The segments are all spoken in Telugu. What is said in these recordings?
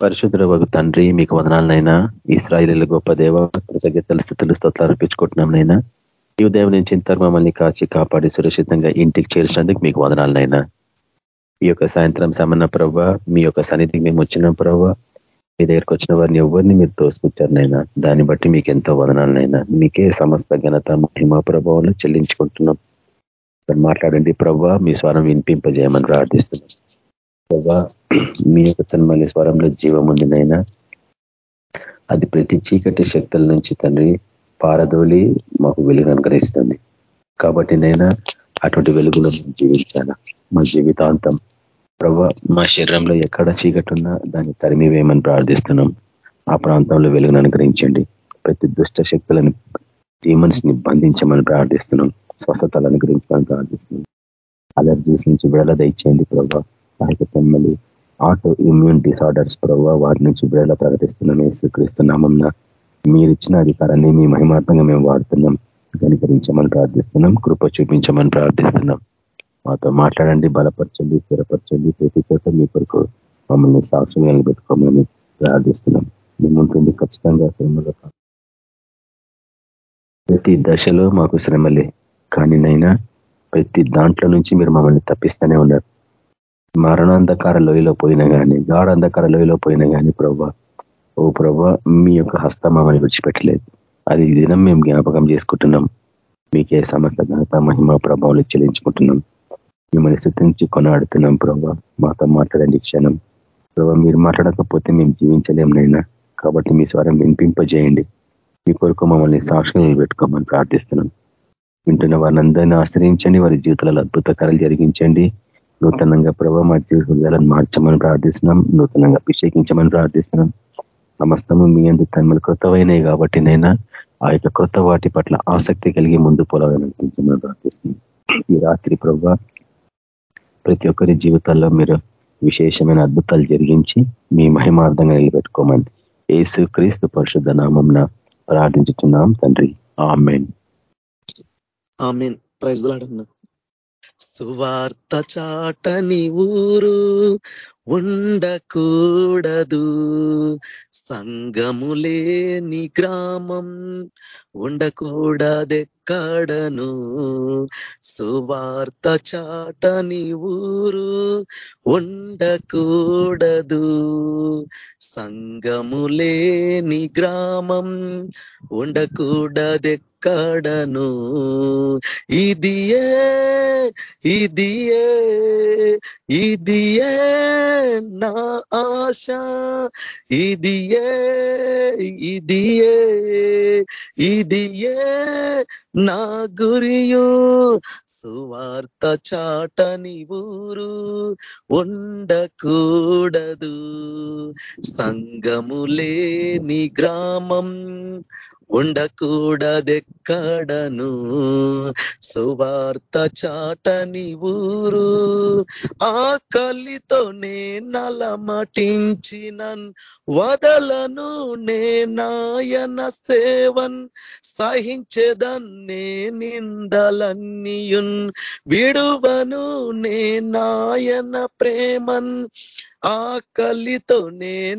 పరిశుద్ధ తండ్రి మీకు వదనాలనైనా. ఇస్రాయిలీల గొప్ప దేవ కృతజ్ఞతలు స్థితులు స్తోత్రాలు అర్పించుకుంటున్నాంనైనా ఈ ఉదయం నుంచి ఇంతకు మమ్మల్ని కాచి కాపాడి సురక్షితంగా ఇంటికి చేర్చినందుకు మీకు వదనాలనైనా. ఈ యొక్క సాయంత్రం సమన్న ప్రభ మీ యొక్క సన్నిధికి మేము వచ్చిన ప్రభావ మీ దగ్గరికి వచ్చిన వారిని ఎవరిని మీరు తోసుకొచ్చారనైనా దాన్ని బట్టి మీకు ఎంతో వదనాలనైనా. మీకే సమస్త ఘనత మహిమా ప్రభావం చెల్లించుకుంటున్నాం. మాట్లాడండి ప్రభ మీ స్వరం వినిపింపజేయమని ప్రార్థిస్తున్నాం. ప్రభా మీ యొక్క తన్మల్లి స్వరంలో జీవం ఉందినైనా అది ప్రతి చీకటి శక్తుల నుంచి తండ్రి పారదోలి మాకు వెలుగు అనుగ్రహిస్తుంది. కాబట్టి నైనా అటువంటి వెలుగులో జీవించాలా? మా జీవితాంతం ప్రభా మా శరీరంలో ఎక్కడ చీకటి ఉన్నా దాన్ని తరిమివేయమని ప్రార్థిస్తున్నాం. ఆ ప్రాంతంలో వెలుగును అనుగ్రహించండి. ప్రతి దుష్ట శక్తులను డీమన్స్ని బంధించమని ప్రార్థిస్తున్నాం. స్వస్థతలు అనుగ్రహించమని ప్రార్థిస్తున్నాం. అలర్జీస్ నుంచి విడల దయచేయండి ప్రభా. తమ్మలు ఆటో ఇమ్యూన్ డిసార్డర్స్ ప్రభావ వాటి నుంచి విడుదల ప్రకటిస్తున్నాం మీరు మీరిచ్చిన అధికారాన్ని మీ మహిమార్థంగా మేము వాడుతున్నాం. కనికరించమని ప్రార్థిస్తున్నాం కృప చూపించమని ప్రార్థిస్తున్నాం. మాతో మాట్లాడండి బలపరచండి స్థిరపరచండి. ప్రతి చోట మీ కొరకు మమ్మల్ని సాక్ష్యం నిలబెట్టుకోమని ప్రార్థిస్తున్నాం. మేముంటుంది ఖచ్చితంగా శ్రమలో ప్రతి దశలో మాకు శ్రమలే. కానీ నైనా ప్రతి దాంట్లో నుంచి మీరు మమ్మల్ని తప్పిస్తూనే ఉన్నారు. మరణాంధకార లోయలో పోయినా కానీ గాఢ అంధకార లోయలో పోయినా కానీ ప్రభా ఓ ప్రభా మీ యొక్క హస్తం మమ్మల్ని విడిచిపెట్టలేదు. అది దినం మేము జ్ఞాపకం చేసుకుంటున్నాం. మీకే సమస్త ఘనత మహిమ ప్రభావాలు చెల్లించుకుంటున్నాం. మిమ్మల్ని శుద్ధించి కొనాడుతున్నాం ప్రభా. మాతో మాట్లాడండి క్షణం. ప్రభా మీరు మాట్లాడకపోతే మేము జీవించలేం నైనా కాబట్టి మీ స్వరం వినిపింపజేయండి. మీ కొరకు మమ్మల్ని సాక్షులు పెట్టుకోమని ప్రార్థిస్తున్నాం. వింటున్న వారిని ఆశ్రయించండి. వారి జీవితాలలో అద్భుత కరలు జరిగించండి. నూతనంగా ప్రభావ మా జీవితాలను మార్చమని ప్రార్థిస్తున్నాం నూతనంగా అభిషేకించమని ప్రార్థిస్తున్నాం. సమస్తము మీ ఎందుకు తన్మలు కృతమైనవి కాబట్టి నైనా ఆ యొక్క క్రొత్త వాటి పట్ల ఆసక్తి కలిగి ముందు పోలాలని ప్రార్థిస్తున్నాం. ఈ రాత్రి ప్రభావ ప్రతి ఒక్కరి జీవితాల్లో మీరు విశేషమైన అద్భుతాలు జరిగించి మీ మహిమార్థంగా నిలబెట్టుకోమని ఏసు క్రీస్తు పరిశుద్ధ నామంన ప్రార్థించుతున్నాం తండ్రి. ఆమెన్. ఆమెన్. ప్రైజ్ సువార్త చాటని ఊరు ఉండకూడదు. సంగములేని గ్రామం ఉండకూడదెక్కడను? సువార్త చాటని ఊరు ఉండకూడదు. సంగములేని గ్రామం ఉండకూడదెక్క ఉండకూడదెక్కడను ఇదియే ఇదియే ఇదియే నా ఆశ. ఇదియే ఇదియే ఇదియే నా గురియు. సువార్త చాటని ఊరు ఉండకూడదు. సంగములేని గ్రామం ఉండకూడదెక్కడను? సువార్త చాటని ఊరు ఆకలితోనే నలమటించినన్ వదలను నే నాయన సేవన్ సహించేదన్నే నిందలన్నీయున్. విడువను నే నాయన ప్రేమన్. ఆకలితో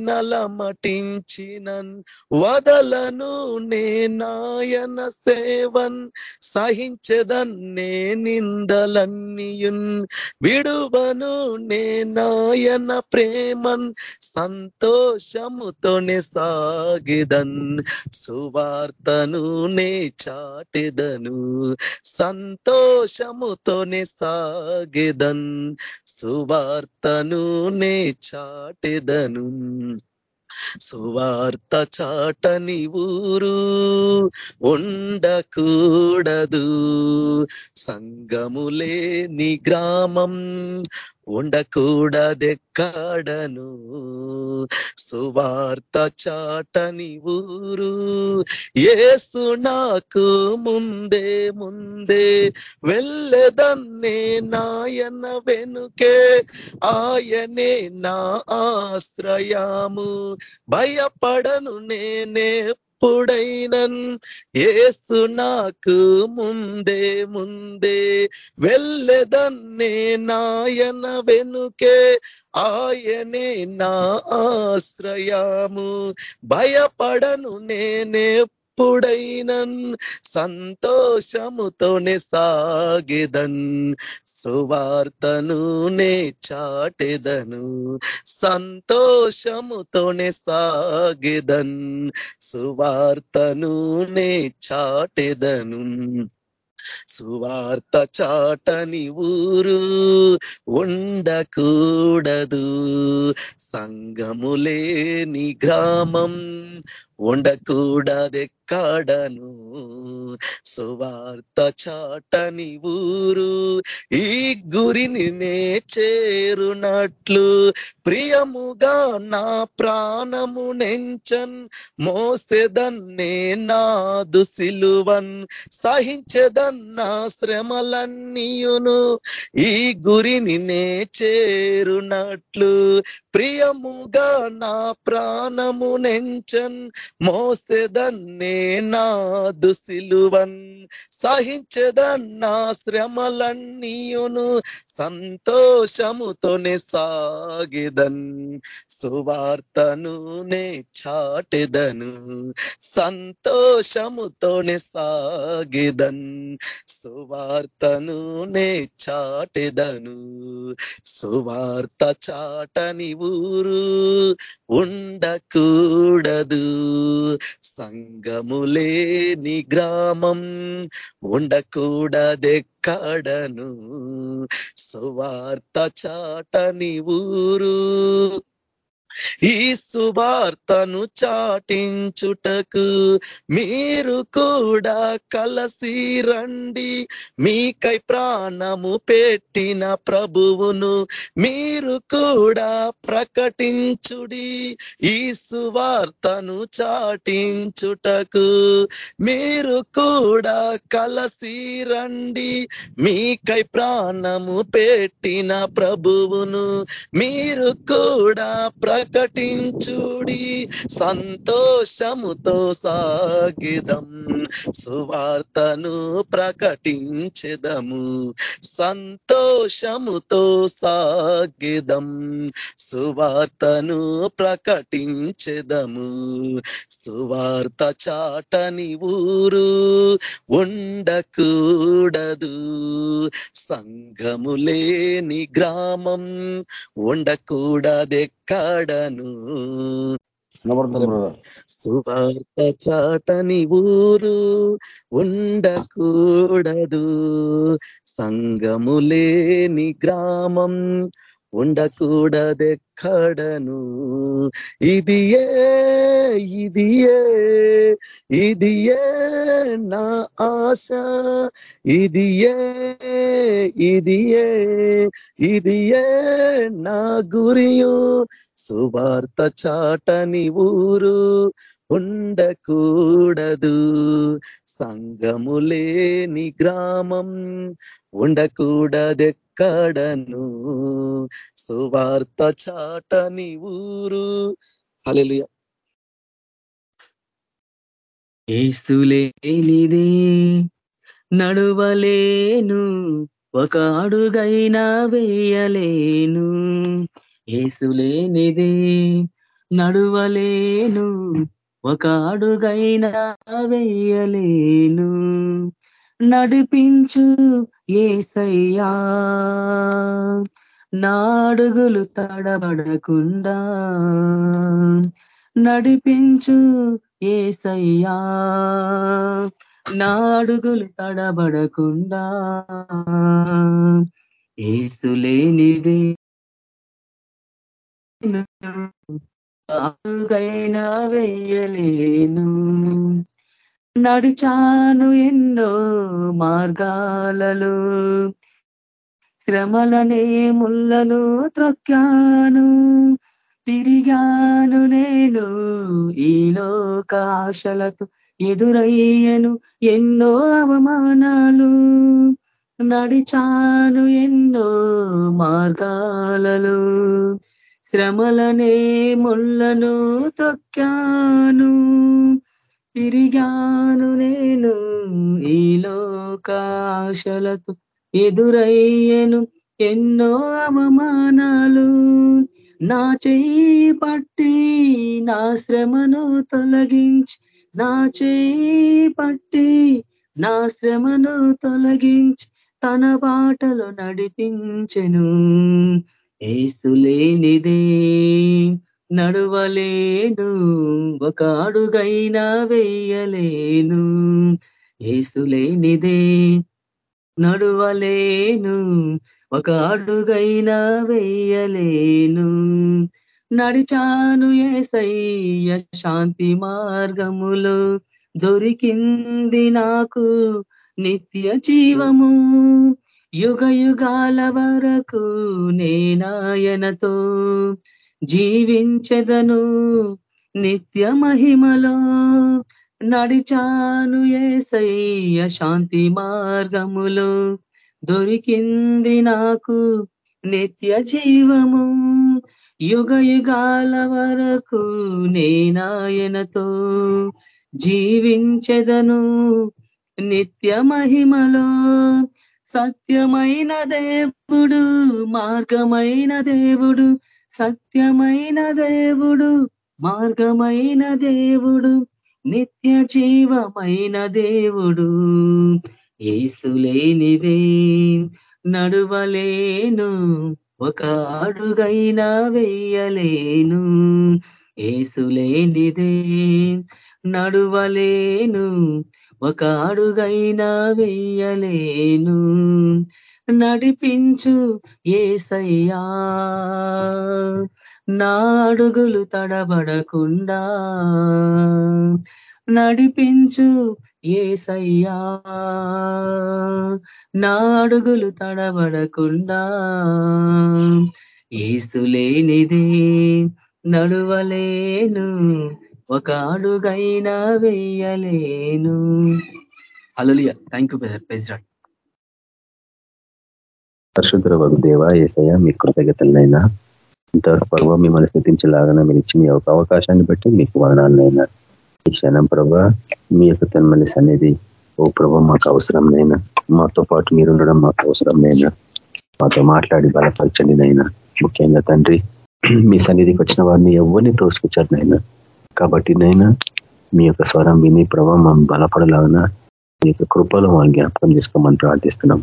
నలమటించినన్ వదలను నేనాయన సేవన్ సహించదన్ నే నిందలన్నీయున్ విడువను నేనాయన ప్రేమన్ సంతోషముతోనే సాగిదన్ సువార్తను నే చాటిదను సంతోషముతోనే సాగిదన్ సువార్తను నే చాటెదను. సువార్త చాటని ఊరు ఉండకూడదు. సంగములేని గ్రామం ఉండకూడదెక్కడను? సువార్త చాటని ఊరు. ఏసు నాకు ముందే ముందే వెళ్ళదన్నే నాయన వెనుకే. ఆయనే నా ఆశ్రయాము. భయపడను నేనే ఎప్పుడైనన్ ఏసు నాకు ముందే ముందే వెళ్ళదన్నే నాయన వెనుకే ఆయనే నా ఆశ్రయాము. భయపడను నేనే ఎప్పుడైనన్ సంతోషముతోనే సాగెదన్ సువార్తను నే చాటెదను సంతోషముతోనే సాగెదన్ సువార్తను నే చాటెదను సువార్త చాటని ఊరు ఉండకూడదు. సంగములేని గ్రామం ఉండకూడదెక్కడను సువార్త చాటని ఊరు ఈ గురిని నే చేరునట్లు. ప్రియముగా నా ప్రాణము నెంచన్ మోసెదన్నే నాదు సిలువన్. సహించదన్నా శ్రమలన్నీయును ఈ గురిని నే చేరునట్లు. ప్రియముగా నా ప్రాణము నెంచన్ మోసేదన్నే నాదు సిలువన్ సహించదన్నా శ్రమలన్నీయును సంతోషముతోనే సాగిదన్. సువార్తను నే చాటెదను సంతోషముతోనే సాగిదన్. సువార్తను నే చాటెదను సువార్త చాటని ఊరు ఉండకూడదు. సంగములేని గ్రామం ఉండకూడదెక్కడను సువార్త చాటని ఊరు. ఈ సువార్తను చాటించుటకు మీరు కూడా కలసి రండి. మీకై ప్రాణము పెట్టిన ప్రభువును మీరు కూడా ప్రకటించుడి. ఈ సువార్తను చాటించుటకు మీరు కూడా కలసి రండి. మీకై ప్రాణము పెట్టిన ప్రభువును మీరు కూడా ప్రకటించుడి. సంతోషముతో సాగిదం. సువార్తను ప్రకటించెదము. సంతోషముతో సాగిదం. సువార్తను ప్రకటించెదము. సువార్త చాటని ఊరు ఉండకూడదు. సంఘములేని గ్రామం ఉండకూడదెక్కడ? ఉండకూడదెక్కడను సువార్త చాటని ఊరు ఉండకూడదు. సంగములేని గ్రామం ఉండకూడదెక్కడను? ఇది ఏ ఇది ఏ ఇది ఏ నా ఆశ? ఇది ఏ ఇది ఏ ఇది ఏ నా గురియు? సువార్త చాటని ఊరు ఉండకూడదు. సంగములేని గ్రామం ఉండకూడదెక్కడను? సువార్త చాటని ఊరు. అలెలు ఏస్తులేనిదే నడువలేను. ఒక అడుగైనా వేయలేను. ఏసులేనిదే నడువలేను ఒక అడుగైనా వేయలేను. నడిపించు ఏసయ్యా నాడుగులు తడబడకుండా నడిపించు ఏసయ్యా నాడుగులు తడబడకుండా ఏసులేనిదే అడుగైనా వెయ్యలేను. నడిచాను ఎన్నో మార్గాలలో. శ్రమలనే ముళ్ళను త్రొక్కాను. తిరిగాను నేను ఈ లోక ఆశలతో ఎదురయ్యను ఎన్నో అవమానాలు. నడిచాను ఎన్నో మార్గాలలో. శ్రమలనే ముళ్ళను తొక్కాను. తిరిగాను నేను ఈ లోకాశలతో. ఎదురయ్యను ఎన్నో అవమానాలు. నా చేయి పట్టి నా శ్రమను తొలగించి. నా చేయి పట్టి నా శ్రమను తొలగించి. తన బాటలో నడిపించెను. ఏసులేనిదే నడవలేను ఒక అడుగైనా వెయ్యలేను ఏసులేనిదే నడువలేను ఒక అడుగైనా వెయ్యలేను నడిచాను ఏసయ్య శాంతి మార్గములో దొరికింది నాకు నిత్య జీవము. యుగ యుగాల వరకు నేనాయనతో జీవించదను నిత్య మహిమలో నడిచాను ఏసయ్య శాంతి మార్గములో. దొరికింది నాకు నిత్య జీవము యుగ యుగాల వరకు నేనాయనతో జీవించెదను నిత్య మహిమలో సత్యమైన దేవుడు మార్గమైన దేవుడు సత్యమైన దేవుడు మార్గమైన దేవుడు నిత్య జీవమైన దేవుడు. ఏసులేనిదే నడువలేను ఒక అడుగైనా వెయ్యలేను ఏసులేనిదే నడువలేను ఒక అడుగైనా వెయ్యలేను. నడిపించు ఏసయ్యా. నా అడుగులు తడబడకుండా నడిపించు ఏసయ్యా. నా అడుగులు తడబడకుండా ఏసులేనిదే నడువలేను. ఒక అడుగైనా వెయ్యలేను అలలియ థ్యాంక్ యూ బ్రదర్ ప్రెసిడెంట్ పరిశుద్ధ వగుదేవ ఏసయ ఏసయ్య మీ కృతజ్ఞతలనైనా ఇంత పర్వం మిమ్మల్ని స్థితించలాగా మీరు ఇచ్చిన ఒక అవకాశాన్ని బట్టి మీకు వదనాలనైనా ఈ క్షణం ప్రభా మీ యొక్క తన్మలిస్ అనేది ఓ ప్రభా మాకు అవసరం నైనా మాతో పాటు మీరు ఉండడం మాకు అవసరం నైనా మాతో మాట్లాడి బలపరచండి నైనా ముఖ్యంగా తండ్రి మీ సన్నిధికి వచ్చిన వారిని ఎవరిని తోసుకొచ్చారు నైనా కాబట్టి నైనా మీ యొక్క స్వరం విని ప్రభావం మనం మీ యొక్క కృపలో మనం జ్ఞాపకం చేసుకోమని ప్రార్థిస్తున్నాం.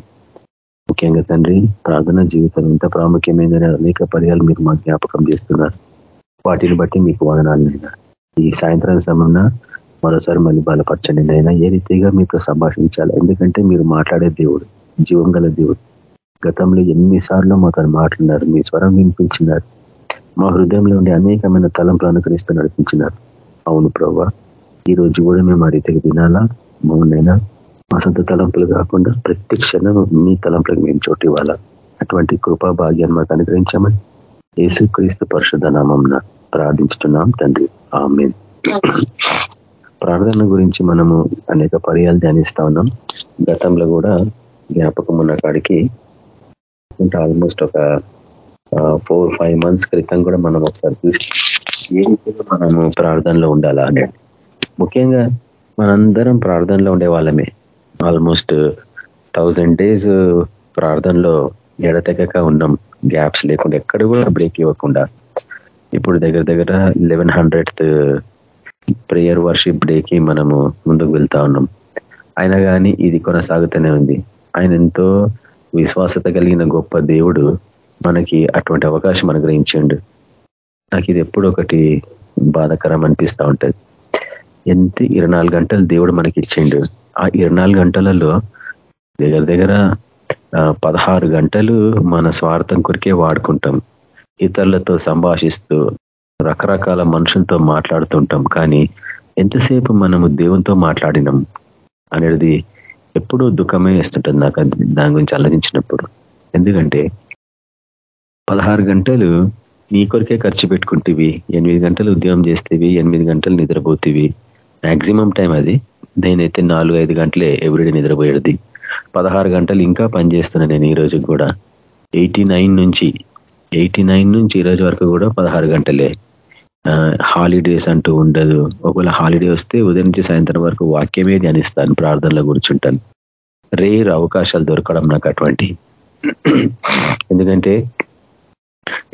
ముఖ్యంగా తండ్రి ప్రార్థన జీవితం ఎంత ప్రాముఖ్యమైన అనేక పర్యాలు మీరు మా జ్ఞాపకం చేస్తున్నారు. వాటిని బట్టి మీకు వదనాలనైనా ఈ సాయంత్రం సమయంలో మరోసారి మళ్ళీ బలపరచండి నైనా. ఏ రీతిగా మీతో సంభాషించాలి? ఎందుకంటే మీరు మాట్లాడే దేవుడు జీవం దేవుడు. గతంలో ఎన్నిసార్లు మాతో మాట్లాడినారు మీ స్వరం వినిపించినారు. మా హృదయంలో ఉండే అనేకమైన తలంపులు అనుకరిస్తూ నడిపించినారు. అవును ప్రభా ఈ రోజు కూడా మేము ఆ రీతికి వినాలా? మౌనైనా? మా సొంత తలంపులు కాకుండా ప్రతి క్షణం మీ తలంపులకు మేము చోటు ఇవ్వాలా? అటువంటి కృపా భాగ్యాన్ని మాకు అనుగ్రహించామని యేసుక్రీస్తు పరిశుద్ధ నామం ప్రార్థించుతున్నాం తండ్రి. ఆమె ప్రార్థన గురించి మనము అనేక పర్యాలు ధ్యానిస్తా ఉన్నాం. గతంలో కూడా జ్ఞాపకం ఉన్న కాడికి ఆల్మోస్ట్ ఒక ఫోర్ ఫైవ్ మంత్స్ క్రితం కూడా మనం ఒకసారి చూసి ఏ రీతిగా మనము ప్రార్థనలో ఉండాలా అనేది. ముఖ్యంగా మనందరం ప్రార్థనలో ఉండే వాళ్ళమే. ఆల్మోస్ట్ థౌజండ్ డేస్ ప్రార్థనలో ఎడతెగక ఉన్నాం. గ్యాప్స్ లేకుండా ఎక్కడ కూడా బ్రేక్ ఇవ్వకుండా. ఇప్పుడు దగ్గర దగ్గర లెవెన్ హండ్రెడ్ ప్రేయర్ వర్షిప్ డేకి మనము ముందుకు వెళ్తా ఉన్నాం. అయినా కానీ ఇది కొనసాగుతూనే ఉంది. ఆయన ఎంతో విశ్వాసత కలిగిన గొప్ప దేవుడు మనకి అటువంటి అవకాశం అనుగ్రహించండు. నాకు ఇది ఎప్పుడు ఒకటి బాధకరం అనిపిస్తూ ఉంటుంది. ఎంత ఇరవై గంటలు దేవుడు మనకి ఇచ్చిండు. ఆ ఇరవై గంటలలో దగ్గర దగ్గర పదహారు గంటలు మన స్వార్థం కొరికే వాడుకుంటాం. ఇతరులతో సంభాషిస్తూ రకరకాల మనుషులతో మాట్లాడుతుంటాం. కానీ ఎంతసేపు మనము దేవునితో మాట్లాడినాం అనేది ఎప్పుడూ దుఃఖమే వేస్తుంటుంది నాకు దాని గురించి ఆలోచించినప్పుడు. ఎందుకంటే పదహారు గంటలు నీ కొరకే ఖర్చు పెట్టుకుంటేవి. ఎనిమిది గంటలు ఉద్యోగం చేస్తేవి ఎనిమిది గంటలు నిద్రపోతేవి. మ్యాక్సిమం టైం అది. నేనైతే నాలుగు ఐదు గంటలే ఎవ్రీడే నిద్రపోయేది. పదహారు గంటలు ఇంకా పనిచేస్తున్నా నేను ఈ రోజు కూడా. ఎయిటీ నుంచి ఎయిటీ నుంచి ఈ రోజు వరకు కూడా పదహారు గంటలే. హాలిడేస్ అంటూ ఉండదు. ఒకవేళ హాలిడే వస్తే ఉదయం నుంచి సాయంత్రం వరకు వాక్యమే ధ్యానిస్తాను ప్రార్థనలో కూర్చుంటాను. రేర్ అవకాశాలు దొరకడం నాకు అటువంటి. ఎందుకంటే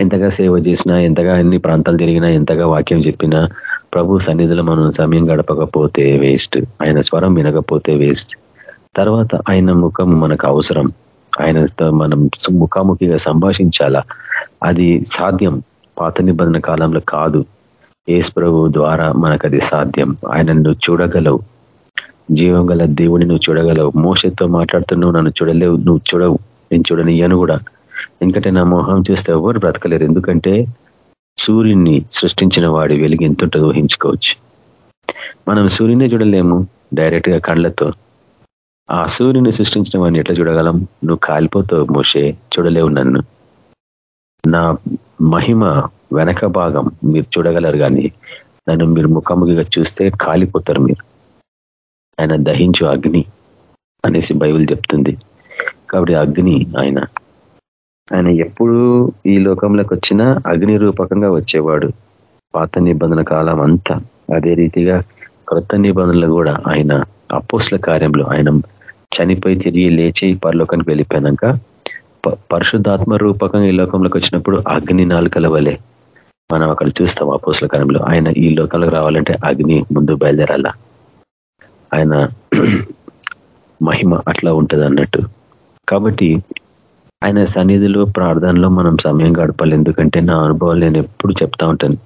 ఎంతగా సేవ చేసినా ఎంతగా అన్ని ప్రాంతాలు తిరిగినా ఎంతగా వాక్యం చెప్పినా ప్రభు సన్నిధిలో మనం సమయం గడపకపోతే వేస్ట్ ఆయన స్వరం వినకపోతే వేస్ట్ తర్వాత ఆయన ముఖం మనకు అవసరం. ఆయనతో మనం ముఖాముఖిగా సంభాషించాలా? అది సాధ్యం. పాత నిబంధన కాలంలో కాదు. ఏసు ప్రభు ద్వారా మనకు అది సాధ్యం. ఆయన నువ్వు చూడగలవు. జీవం గల దేవుడిని నువ్వు చూడగలవు. మోసతో మాట్లాడుతున్నావు నన్ను చూడలేవు నువ్వు చూడవు. నేను చూడనియను కూడా. ఎందుకంటే నా మోహం చూస్తే ఎవరు బ్రతకలేరు. ఎందుకంటే సూర్యుని సృష్టించిన వాడి వెలుగు ఎంతుంటో ఊహించుకోవచ్చు. మనం సూర్యునే చూడలేము డైరెక్ట్గా కళ్ళతో. ఆ సూర్యుని సృష్టించిన వాడిని ఎట్లా చూడగలం? నువ్వు కాలిపోతావు మోసే చూడలేవు నన్ను. నా మహిమ వెనక భాగం మీరు చూడగలరు కానీ నన్ను మీరు ముఖాముఖిగా చూస్తే కాలిపోతారు మీరు. ఆయన దహించు అగ్ని అనేసి బైబిల్ చెప్తుంది. కాబట్టి అగ్ని ఆయన ఆయన ఎప్పుడు ఈ లోకంలోకి వచ్చినా అగ్ని రూపకంగా వచ్చేవాడు. పాత నిబంధన కాలం అంతా అదే రీతిగా కొత్త నిబంధనలు కూడా ఆయన అపోస్ల కార్యంలో ఆయన చనిపోయి తిరిగి లేచి పరలోకానికి వెళ్ళిపోయాక పరిశుద్ధాత్మ రూపకంగా ఈ లోకంలోకి వచ్చినప్పుడు అగ్ని నాలుకల వలె మనం అక్కడ చూస్తాం అపోస్ల కాలంలో ఆయన ఈ లోకాలకు రావాలంటే అగ్ని ముందు బయలుదేరాల. ఆయన మహిమ అట్లా ఉంటుంది అన్నట్టు కాబట్టి ఆయన సన్నిధిలో ప్రార్థనలో మనం సమయం గడపాలి. ఎందుకంటే నా అనుభవాలు నేను ఎప్పుడు చెప్తా ఉంటాను.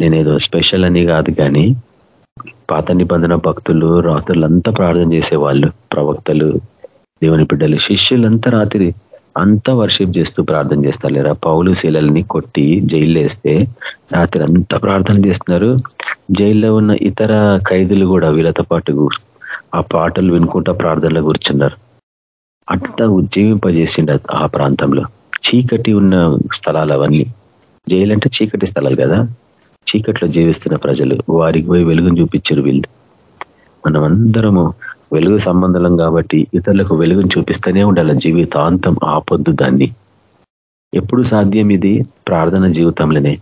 నేనేదో స్పెషల్ అని కాదు కానీ పాత నిబంధన భక్తులు రాత్రులంతా ప్రార్థన చేసేవాళ్ళు ప్రవక్తలు దేవుని బిడ్డలు శిష్యులంతా రాత్రి అంతా వర్షిప్ చేస్తూ ప్రార్థన చేస్తారు లేరా? పౌలు శీలల్ని కొట్టి జైల్లో వేస్తే రాత్రి అంతా ప్రార్థన చేస్తున్నారు. జైల్లో ఉన్న ఇతర ఖైదులు కూడా వీళ్ళతో పాటు ఆ పాటలు వినుకుంటా ప్రార్థనలో కూర్చున్నారు. అంతా ఉజ్జీవింపజేసిండ ఆ ప్రాంతంలో. చీకటి ఉన్న స్థలాలు అవన్నీ జైలంటే చీకటి స్థలాలు కదా. చీకట్లో జీవిస్తున్న ప్రజలు వారికి పోయి వెలుగును చూపించారు వీళ్ళు. మనం అందరము వెలుగు సంబంధం కాబట్టి ఇతరులకు వెలుగును చూపిస్తూనే ఉండాలి. జీవితాంతం ఆపొద్దు దాన్ని. ఎప్పుడు సాధ్యం ఇది? ప్రార్థన జీవితంలోనే.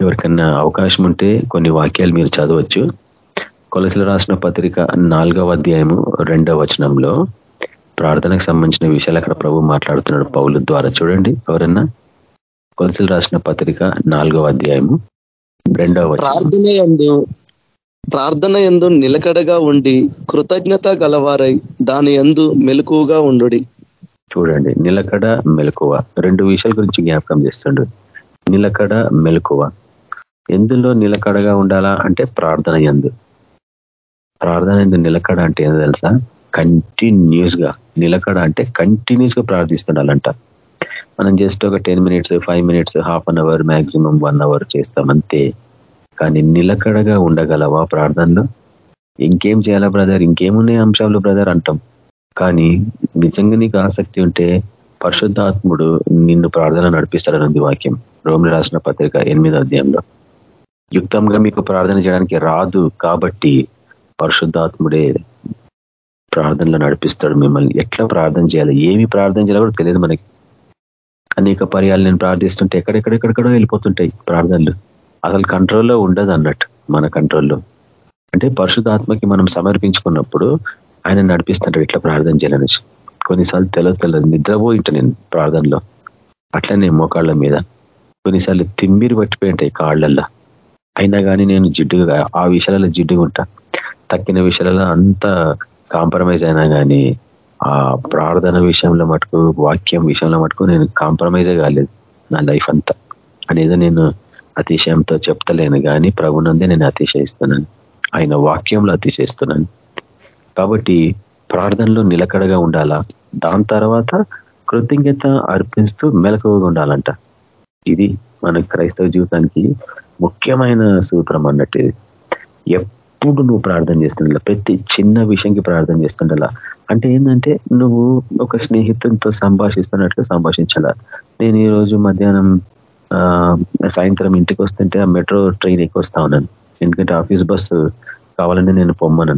ఎవరికన్నా అవకాశం ఉంటే కొన్ని వాక్యాలు మీరు చదవచ్చు. కొలసలు రాసిన పత్రిక నాలుగవ అధ్యాయము రెండవ వచనంలో ప్రార్థనకు సంబంధించిన విషయాలు అక్కడ ప్రభు మాట్లాడుతున్నాడు పౌలు ద్వారా. చూడండి ఎవరన్నా? కొలసలు రాసిన పత్రిక నాలుగవ అధ్యాయము రెండవ ప్రార్థన ఎందు ప్రార్థన ఎందు నిలకడగా ఉండి కృతజ్ఞత గలవారై దాని ఎందు మెలకువగా ఉండు చూడండి నిలకడ మెలకువ. రెండు విషయాల గురించి జ్ఞాపకం చేస్తుండ్రు నిలకడ మెలకువ. ఎందులో నిలకడగా ఉండాలా అంటే ప్రార్థన ఎందు. ప్రార్థన ఎందు నిలకడ అంటే ఏందో తెలుసా? కంటిన్యూస్గా నిలకడ అంటే కంటిన్యూస్గా ప్రార్థిస్తుండాలంట. మనం జస్ట్ ఒక ten minutes five minutes half an hour maximum one hour చేస్తాం అంతే. కానీ నిలకడగా ఉండగలవా ప్రార్థనలో? ఇంకేం చేయాలా బ్రదర్ ఇంకేమున్నాయి అంశాలు బ్రదర్ అంటాం. కానీ నిజంగా నీకు ఆసక్తి ఉంటే పరిశుద్ధాత్ముడు నిన్ను ప్రార్థన నడిపిస్తాడనుంది వాక్యం. రోమిని రాసిన పత్రిక ఎనిమిదో అధ్యాయంలో. యుక్తంగా మీకు ప్రార్థన చేయడానికి రాదు కాబట్టి పరిశుద్ధాత్ముడే ప్రార్థనలో నడిపిస్తాడు మిమ్మల్ని. ఎట్లా ప్రార్థన చేయాలి? ఏమి ప్రార్థన చేయాలో కూడా తెలియదు మనకి. అనేక పర్యాలు నేను ప్రార్థిస్తుంటే ఎక్కడెక్కడెక్కడెక్కడో వెళ్ళిపోతుంటాయి ప్రార్థనలు. అసలు కంట్రోల్లో ఉండదు అన్నట్టు మన కంట్రోల్లో. అంటే పరిశుధాత్మకి మనం సమర్పించుకున్నప్పుడు ఆయన నడిపిస్తుంటాడు ఇట్లా ప్రార్థన చేయాలని కొన్నిసార్లు తెలదు తెలదు నిద్రపోయింట నేను ప్రార్థనలో. అట్లనే మోకాళ్ళ మీద. కొన్నిసార్లు తిమ్మిరి పట్టిపోయింటాయి కాళ్ళల్లో. అయినా కానీ నేను జిడ్డుగా ఆ విషయాలలో జిడ్డుగా ఉంటా తక్కిన విషయాలలో అంత కాంప్రమైజ్ అయినా కానీ ఆ ప్రార్థన విషయంలో మటుకు వాక్యం విషయంలో మటుకు నేను కాంప్రమైజే కాలేదు నా లైఫ్ అంతా. అనేది నేను అతిశయంతో చెప్తలేను కానీ ప్రభునందే నేను అతిశయిస్తున్నాను. ఆయన వాక్యంలో అతిశయిస్తున్నాను. కాబట్టి ప్రార్థనలో నిలకడగా ఉండాలా? దాని తర్వాత కృతజ్ఞత అర్పిస్తూ మెలకువగా ఉండాలంట. ఇది మన క్రైస్తవ జీవితానికి ముఖ్యమైన సూత్రం అన్నట్టు ఎప్పుడు నువ్వు ప్రార్థన చేస్తుండాల? ప్రతి చిన్న విషయంకి ప్రార్థన చేస్తుండాల? అంటే ఏంటంటే నువ్వు ఒక స్నేహితునితో సంభాషిస్తున్నట్లు సంభాషించాల? నేను ఈరోజు మధ్యాహ్నం సాయంత్రం ఇంటికి వస్తుంటే ఆ మెట్రో ట్రైన్ ఎక్కువ వస్తా ఉన్నాను. ఎందుకంటే ఆఫీస్ బస్సు కావాలని నేను పొమ్మను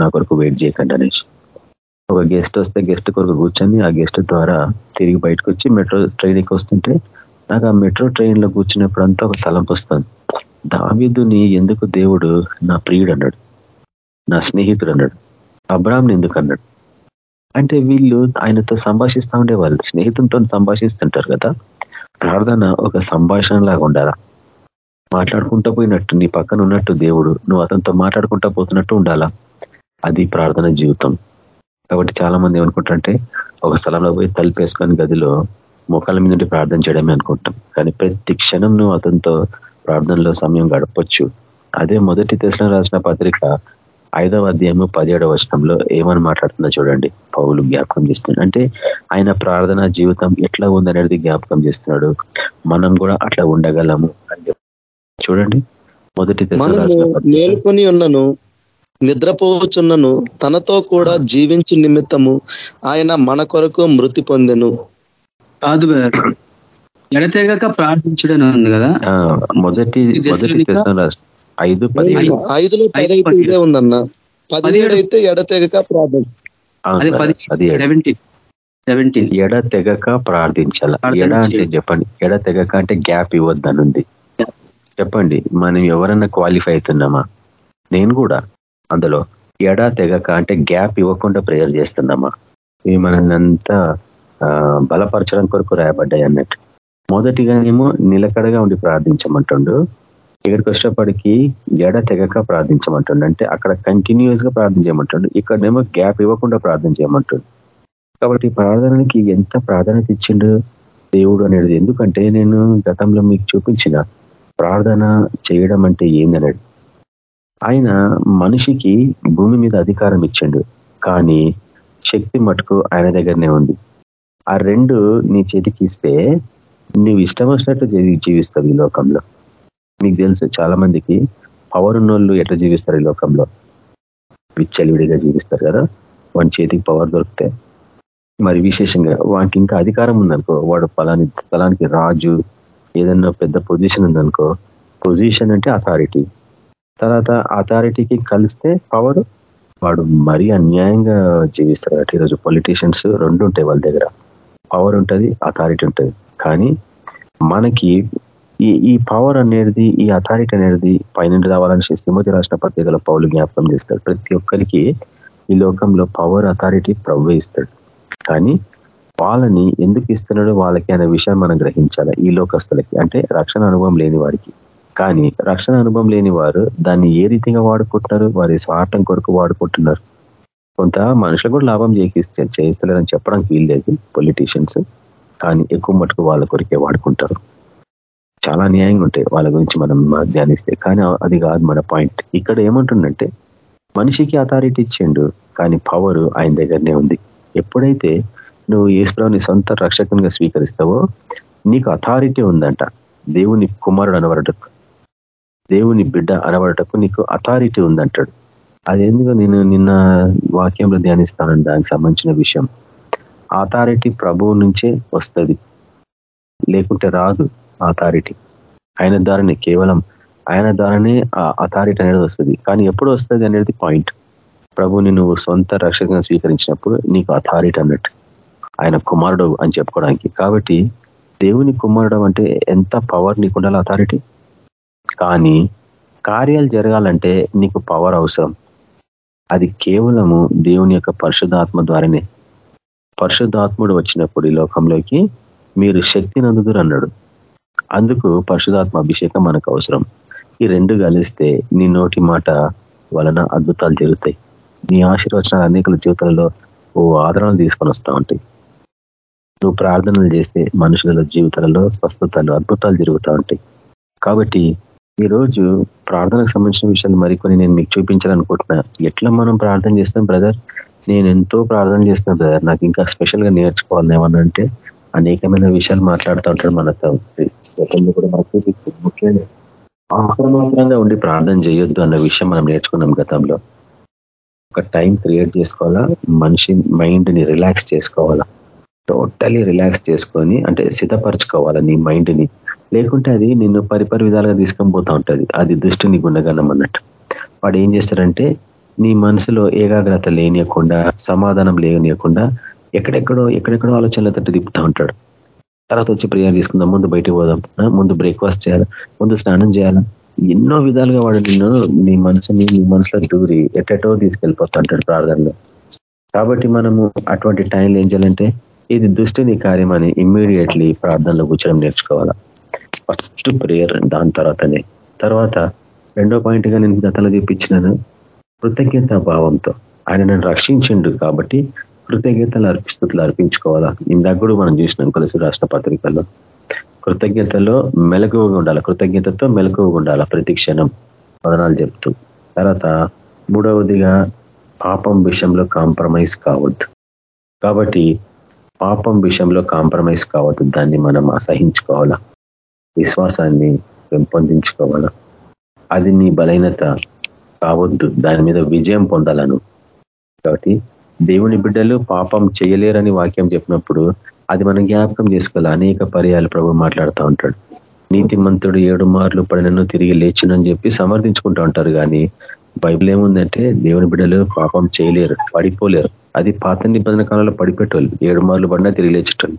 నా కొరకు వెయిట్ చేయకండి అనేసి. ఒక గెస్ట్ వస్తే గెస్ట్ కొరకు కూర్చొని ఆ గెస్ట్ ద్వారా తిరిగి బయటకు వచ్చి మెట్రో ట్రైన్ ఎక్కువ వస్తుంటే నాకు ఆ మెట్రో ట్రైన్లో కూర్చున్నప్పుడు అంతా ఒక తలంపు వస్తుంది. దావిదుని ఎందుకు దేవుడు నా ప్రియుడు అన్నాడు నా స్నేహితుడు అన్నాడు అబ్రామ్ని ఎందుకు అన్నాడు? అంటే వీళ్ళు ఆయనతో సంభాషిస్తూ ఉండేవాళ్ళు స్నేహితులతో సంభాషిస్తుంటారు కదా? ప్రార్థన ఒక సంభాషణ లాగా ఉండాలా? మాట్లాడుకుంటూ పోయినట్టు నీ పక్కన ఉన్నట్టు దేవుడు నువ్వు అతనితో మాట్లాడుకుంటా పోతున్నట్టు ఉండాలా? అది ప్రార్థన జీవితం. కాబట్టి చాలా మంది ఏమనుకుంటారంటే ఒక స్థలంలో పోయి తలిపేసుకొని గదిలో ముఖాల మీద ప్రార్థన చేయడమే అనుకుంటాం. కానీ ప్రతి క్షణం నువ్వు అతనితో ప్రార్థనలో సమయం గడపచ్చు. అదే మొదటి దశలో రాసిన పత్రిక ఐదవ అధ్యాయము పదిహేడవ వచనంలో ఏమని మాట్లాడుతుందో చూడండి. పౌలు జ్ఞాపకం చేస్తున్నాడు. అంటే ఆయన ప్రార్థన జీవితం ఎట్లా ఉందనేది జ్ఞాపకం చేస్తున్నాడు. మనం కూడా అట్లా ఉండగలము అని చూడండి. మొదటి మనము మేలుకొని ఉన్నను నిద్రపోవచ్చున్నను తనతో కూడా జీవించు నిమిత్తము ఆయన మన కొరకు మృతి పొందెను. కాదు ఎడతెగక ప్రార్థించడం ఉంది కదా మొదటి మొదటి ఐదు ఐదులో పది అయితే ఇదే ఉందన్న. పదిహేడు అయితే ఎడతెగక ప్రార్థన. ఎడ తెగక ప్రార్థించాల? ఎడ అంటే చెప్పండి. ఎడ తెగక అంటే గ్యాప్ ఇవ్వద్దనుంది. చెప్పండి మనం ఎవరన్నా క్వాలిఫై అవుతున్నామా? నేను కూడా. అందులో ఎడ తెగక అంటే గ్యాప్ ఇవ్వకుండా ప్రేయర్ చేస్తున్నామా? ఇవి మనల్ని అంతా బలపరచడం కొరకు రాయబడ్డాయి అన్నట్టు. మొదటిగానేమో నిలకడగా ఉండి ప్రార్థించమంటుండు. ఇక్కడికి వచ్చేటప్పటికి ఎడ తెగక ప్రార్థించమంటుండు. అంటే అక్కడ కంటిన్యూస్గా ప్రార్థన చేయమంటుండు ఇక్కడనేమో గ్యాప్ ఇవ్వకుండా ప్రార్థన చేయమంటుండు కాబట్టి ప్రార్థనకి ఎంత ప్రాధాన్యత ఇచ్చిండు దేవుడు అనేది? ఎందుకంటే నేను గతంలో మీకు చూపించిన ప్రార్థన చేయడం అంటే ఏందన్నాడు ఆయన మనిషికి భూమి మీద అధికారం ఇచ్చిండు. కానీ శక్తి మటుకు ఆయన దగ్గరనే ఉంది. ఆ రెండు నీ చేతికి ఇస్తే నువ్వు ఇష్టం వచ్చినట్టు జీవిస్తావు ఈ లోకంలో. మీకు తెలుసు చాలా మందికి పవర్ ఉన్నోళ్ళు ఎట్లా జీవిస్తారు ఈ లోకంలో? విచ్చలివిడిగా జీవిస్తారు కదా? వాడి చేతికి పవర్ దొరికితే. మరి విశేషంగా వానికి ఇంకా అధికారం ఉందనుకో వాడు ఫలాని స్థలానికి రాజు ఏదన్నా పెద్ద పొజిషన్ ఉందనుకో పొజిషన్ అంటే అథారిటీ తర్వాత అథారిటీకి కలిస్తే పవర్ వాడు మరీ అన్యాయంగా జీవిస్తారు కాబట్టి ఈరోజు పొలిటీషియన్స్ రెండు ఉంటాయి వాళ్ళ దగ్గర. పవర్ ఉంటుంది అథారిటీ ఉంటుంది. కానీ మనకి ఈ ఈ పవర్ అనేది ఈ అథారిటీ అనేది పైనుండి రావాలని శ్రీమతి రాష్ట్ర పత్రికలో పౌలు జ్ఞాపకం చేస్తాడు. ప్రతి ఒక్కరికి ఈ లోకంలో పవర్ అథారిటీ ప్రవహిస్తాడు. ఇస్తాడు కానీ వాళ్ళని ఎందుకు ఇస్తున్నాడో వాళ్ళకి అనే విషయం మనం గ్రహించాలి ఈ లోకస్తులకి. అంటే రక్షణ అనుభవం లేని వారికి. కానీ రక్షణ అనుభవం లేని వారు దాన్ని ఏ రీతిగా వాడుకుంటున్నారు? వారి స్వార్థం కొరకు వాడుకుంటున్నారు. కొంత మనుషులు కూడా లాభం చేయిస్తే చేయిస్తలేరని చెప్పడానికి వీల్లేదు. పొలిటీషియన్స్ కానీ ఎక్కువ మటుకు వాళ్ళ కొరికే వాడుకుంటారు. చాలా న్యాయంగా ఉంటాయి వాళ్ళ గురించి మనం ధ్యానిస్తే. కానీ అది కాదు మన పాయింట్. ఇక్కడ ఏమంటుండంటే మనిషికి అథారిటీ ఇచ్చిండు కానీ పవర్ ఆయన దగ్గరనే ఉంది. ఎప్పుడైతే నువ్వు ఏసుప్రభుని సొంత రక్షకంగా స్వీకరిస్తావో నీకు అథారిటీ ఉందంట. దేవుని కుమారుడు అనబడటకు. దేవుని బిడ్డ అనబడటకు నీకు అథారిటీ ఉందంటాడు. అది ఎందుకు నేను నిన్న వాక్యంలో ధ్యానిస్తాను దానికి సంబంధించిన విషయం. అథారిటీ ప్రభువు నుంచే వస్తుంది. లేకుంటే రాదు అథారిటీ ఆయన ద్వారానే కేవలం ఆయన ద్వారానే ఆ అథారిటీ అనేది వస్తుంది. కానీ ఎప్పుడు వస్తుంది అనేది పాయింట్. ప్రభుని నువ్వు సొంత రక్షకంగా స్వీకరించినప్పుడు నీకు అథారిటీ అన్నట్టు. ఆయన కుమారుడు అని చెప్పుకోవడానికి. కాబట్టి దేవుని కుమారుడు అంటే ఎంత పవర్ నీకు ఉండాలి అథారిటీ కానీ కార్యాలు జరగాలంటే నీకు పవర్ అవసరం. అది కేవలము దేవుని యొక్క పరిశుధాత్మ ద్వారానే. పరిశుద్ధాత్ముడు వచ్చినప్పుడు ఈ లోకంలోకి మీరు శక్తి నందుదురు అన్నాడు. అందుకు పరిశుధాత్మ అభిషేకం మనకు అవసరం. ఈ రెండు కలిస్తే నీ నోటి మాట వలన అద్భుతాలు జరుగుతాయి. నీ ఆశీర్వచనాలు అనేకల జీవితాలలో ఓ ఆదరణలు తీసుకొని వస్తూ ఉంటాయి. నువ్వు ప్రార్థనలు చేస్తే మనుషుల జీవితాలలో స్వస్థతలు అద్భుతాలు జరుగుతూ ఉంటాయి. కాబట్టి ఈరోజు ప్రార్థనకు సంబంధించిన విషయాలు మరికొని నేను మీకు చూపించాలనుకుంటున్నా. ఎట్లా మనం ప్రార్థన చేస్తాం బ్రదర్? నేను ఎంతో ప్రార్థన చేసిన బ్రదర్. నాకు ఇంకా స్పెషల్గా నేర్చుకోవాలి ఏమన్నా అంటే అనేకమైన విషయాలు మాట్లాడుతూ ఉంటాడు మనతో గతంలో కూడా మనకు చూపిస్తుంది ముఖ్యంగా ఆక్రమాత్రంగా ఉండి ప్రార్థన చేయొద్దు అన్న విషయం మనం నేర్చుకున్నాం గతంలో. ఒక టైం క్రియేట్ చేసుకోవాలా? మనిషి మైండ్ని రిలాక్స్ చేసుకోవాలా? టోటలీ రిలాక్స్ చేసుకొని అంటే సిద్ధపరచుకోవాలా నీ మైండ్ని? లేకుంటే అది నిన్ను పరిపరి విధాలుగా తీసుకొని పోతా ఉంటుంది. అది దృష్టిని గుండగనం అన్నట్టు. వాడు ఏం చేస్తారంటే నీ మనసులో ఏకాగ్రత లేనియకుండా సమాధానం లేనియకుండా ఎక్కడెక్కడో ఎక్కడెక్కడో ఆలోచనల తట్టు తిప్పుతూ ఉంటాడు. తర్వాత వచ్చి ప్రేయర్ తీసుకుందాం ముందు బయటకు పోదాం ముందు బ్రేక్ఫాస్ట్ చేయాలి ముందు స్నానం చేయాలా ఎన్నో విధాలుగా వాడు నిన్ను నీ మనసుని నీ మనసులో దూరి ఎట్టెటో తీసుకెళ్ళిపోతుంటాడు ప్రార్థనలో. కాబట్టి మనము అటువంటి టైంలో ఏం చేయాలంటే ఇది దుష్టిని కార్యమని ఇమ్మీడియట్లీ ప్రార్థనలో కూర్చొని నేర్చుకోవాలా. ఫస్ట్ ప్రేయర్ దాని తర్వాతనే. తర్వాత రెండో పాయింట్గా నేను గతంలో చూపించినాను కృతజ్ఞత భావంతో ఆయన నన్ను రక్షించిండు కాబట్టి కృతజ్ఞతలు అర్పిస్తులు అర్పించుకోవాలా? ఇందాక కూడా మనం చూసినాం కొలసి రాష్ట్ర పత్రికల్లో. కృతజ్ఞతలో మెలకువగా ఉండాలి? కృతజ్ఞతతో మెలకువగా ఉండాలి? ప్రతి క్షణం వదనాలు చెప్తూ. తర్వాత మూడవదిగా పాపం విషయంలో కాంప్రమైజ్ కావద్దు. కాబట్టి పాపం విషయంలో కాంప్రమైజ్ కావద్దు. దాన్ని మనం అసహించుకోవాలా? విశ్వాసాన్ని పెంపొందించుకోవాలా? అది నీ బలహీనత. కావద్దు. దాని మీద విజయం పొందాలను. కాబట్టి దేవుని బిడ్డలు పాపం చేయలేరని వాక్యం చెప్పినప్పుడు అది మనం జ్ఞాపకం చేసుకోవాలి. అనేక పర్యాలు ప్రభు మాట్లాడుతూ ఉంటాడు. నీతిమంతుడు ఏడు మార్లు పడినను తిరిగి లేచినని చెప్పి సమర్థించుకుంటూ ఉంటారు. కానీ బైబిల్ ఏముందంటే దేవుని బిడ్డలు పాపం చేయలేరు పడిపోలేరు. అది పాత నిబంధన కాలంలో పడిపెట్టేవాళ్ళు ఏడు మార్లు పడినా తిరిగి లేచేటోళ్ళు.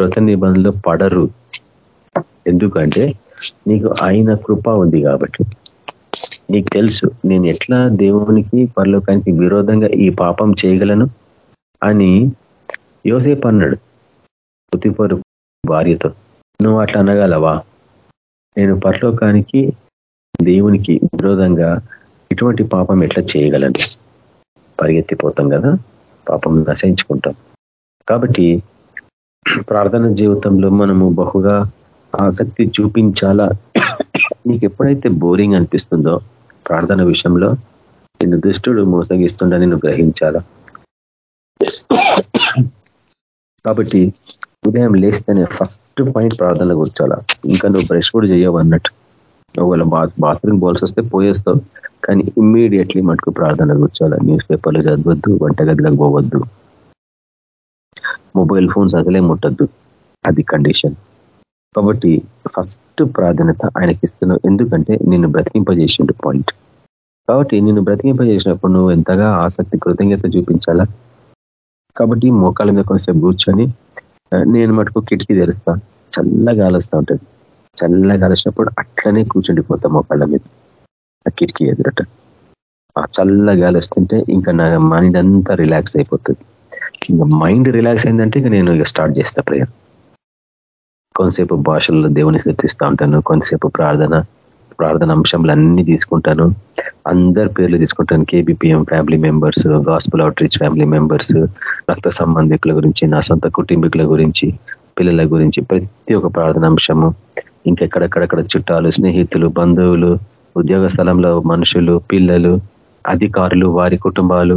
కృత నిబంధనలు పడరు. ఎందుకంటే నీకు ఆయన కృప ఉంది కాబట్టి. నీకు తెలుసు నేను ఎట్లా దేవునికి పరలోకానికి విరోధంగా ఈ పాపం చేయగలను అని యోసేపు అన్నాడు. పుతిపరు భార్యతో నువ్వు అట్లా అనగలవా? నేను పరలోకానికి దేవునికి విరోధంగా ఇటువంటి పాపం ఎట్లా చేయగలను? పరిగెత్తిపోతాం కదా పాపం నశించుకుంటాం. కాబట్టి ప్రార్థన జీవితంలో మనము బహుగా ఆసక్తి చూపించాలా? నీకు ఎప్పుడైతే బోరింగ్ అనిపిస్తుందో ప్రార్థన విషయంలో నిన్ను దుష్టుడు మోసగిస్తుండని నువ్వు గ్రహించాలా? కాబట్టి ఉదయం లేస్తేనే ఫస్ట్ పాయింట్ ప్రార్థనలో కూర్చోాలా ఇంకా నువ్వు బ్రష్ కూడా చేయవు అన్నట్టు. ఒకవేళ బాత్ బాత్రూమ్ పోల్సి వస్తే పోయేస్తావు కానీ ఇమ్మీడియట్లీ మటుకు ప్రార్థన కూర్చోాలా న్యూస్ పేపర్లు చదవద్దు వంటగదిలోకి పోవద్దు. మొబైల్ ఫోన్స్ అసలే ముట్టద్దు. అది కండిషన్ కాబట్టి ఫస్ట్ ప్రాధాన్యత ఆయనకి ఇస్తున్నావు ఎందుకంటే నిన్ను బ్రతికింపజేసిండు పాయింట్. కాబట్టి నిన్ను బ్రతికింపజేసినప్పుడు నువ్వు ఎంతగా ఆసక్తి కృతజ్ఞత చూపించాలా? కాబట్టి మోకాల మీద కొంచెంసేపు కూర్చొని నేను మటుకు కిటికీ తెరుస్తా. చల్లగా ఆలోస్తూ ఉంటుంది. చల్లగా ఆలోచినప్పుడు అట్లనే కూర్చుండిపోతాం మోకాళ్ళ మీద ఆ కిటికీ ఎదురట. ఆ చల్ల గాలి ఇంకా నా మైండ్ అంతా రిలాక్స్ అయిపోతుంది. ఇంకా మైండ్ రిలాక్స్ అయిందంటే ఇక నేను ఇక స్టార్ట్ చేస్తా ప్రేయర్. కొంతసేపు భాషల్లో దేవుని స్థితిస్తూ ఉంటాను కొంతసేపు ప్రార్థన ప్రార్థన అంశంలన్నీ తీసుకుంటాను. అందరి పేర్లు తీసుకుంటాను KBPM family members gospel outreach family members రక్త సంబంధికుల గురించి నా సొంత కుటుంబీకుల గురించి పిల్లల గురించి ప్రతి ఒక్క ప్రార్థన అంశము ఇంకెక్కడెక్కడెక్కడ చుట్టాలు స్నేహితులు బంధువులు ఉద్యోగ స్థలంలో మనుషులు పిల్లలు అధికారులు వారి కుటుంబాలు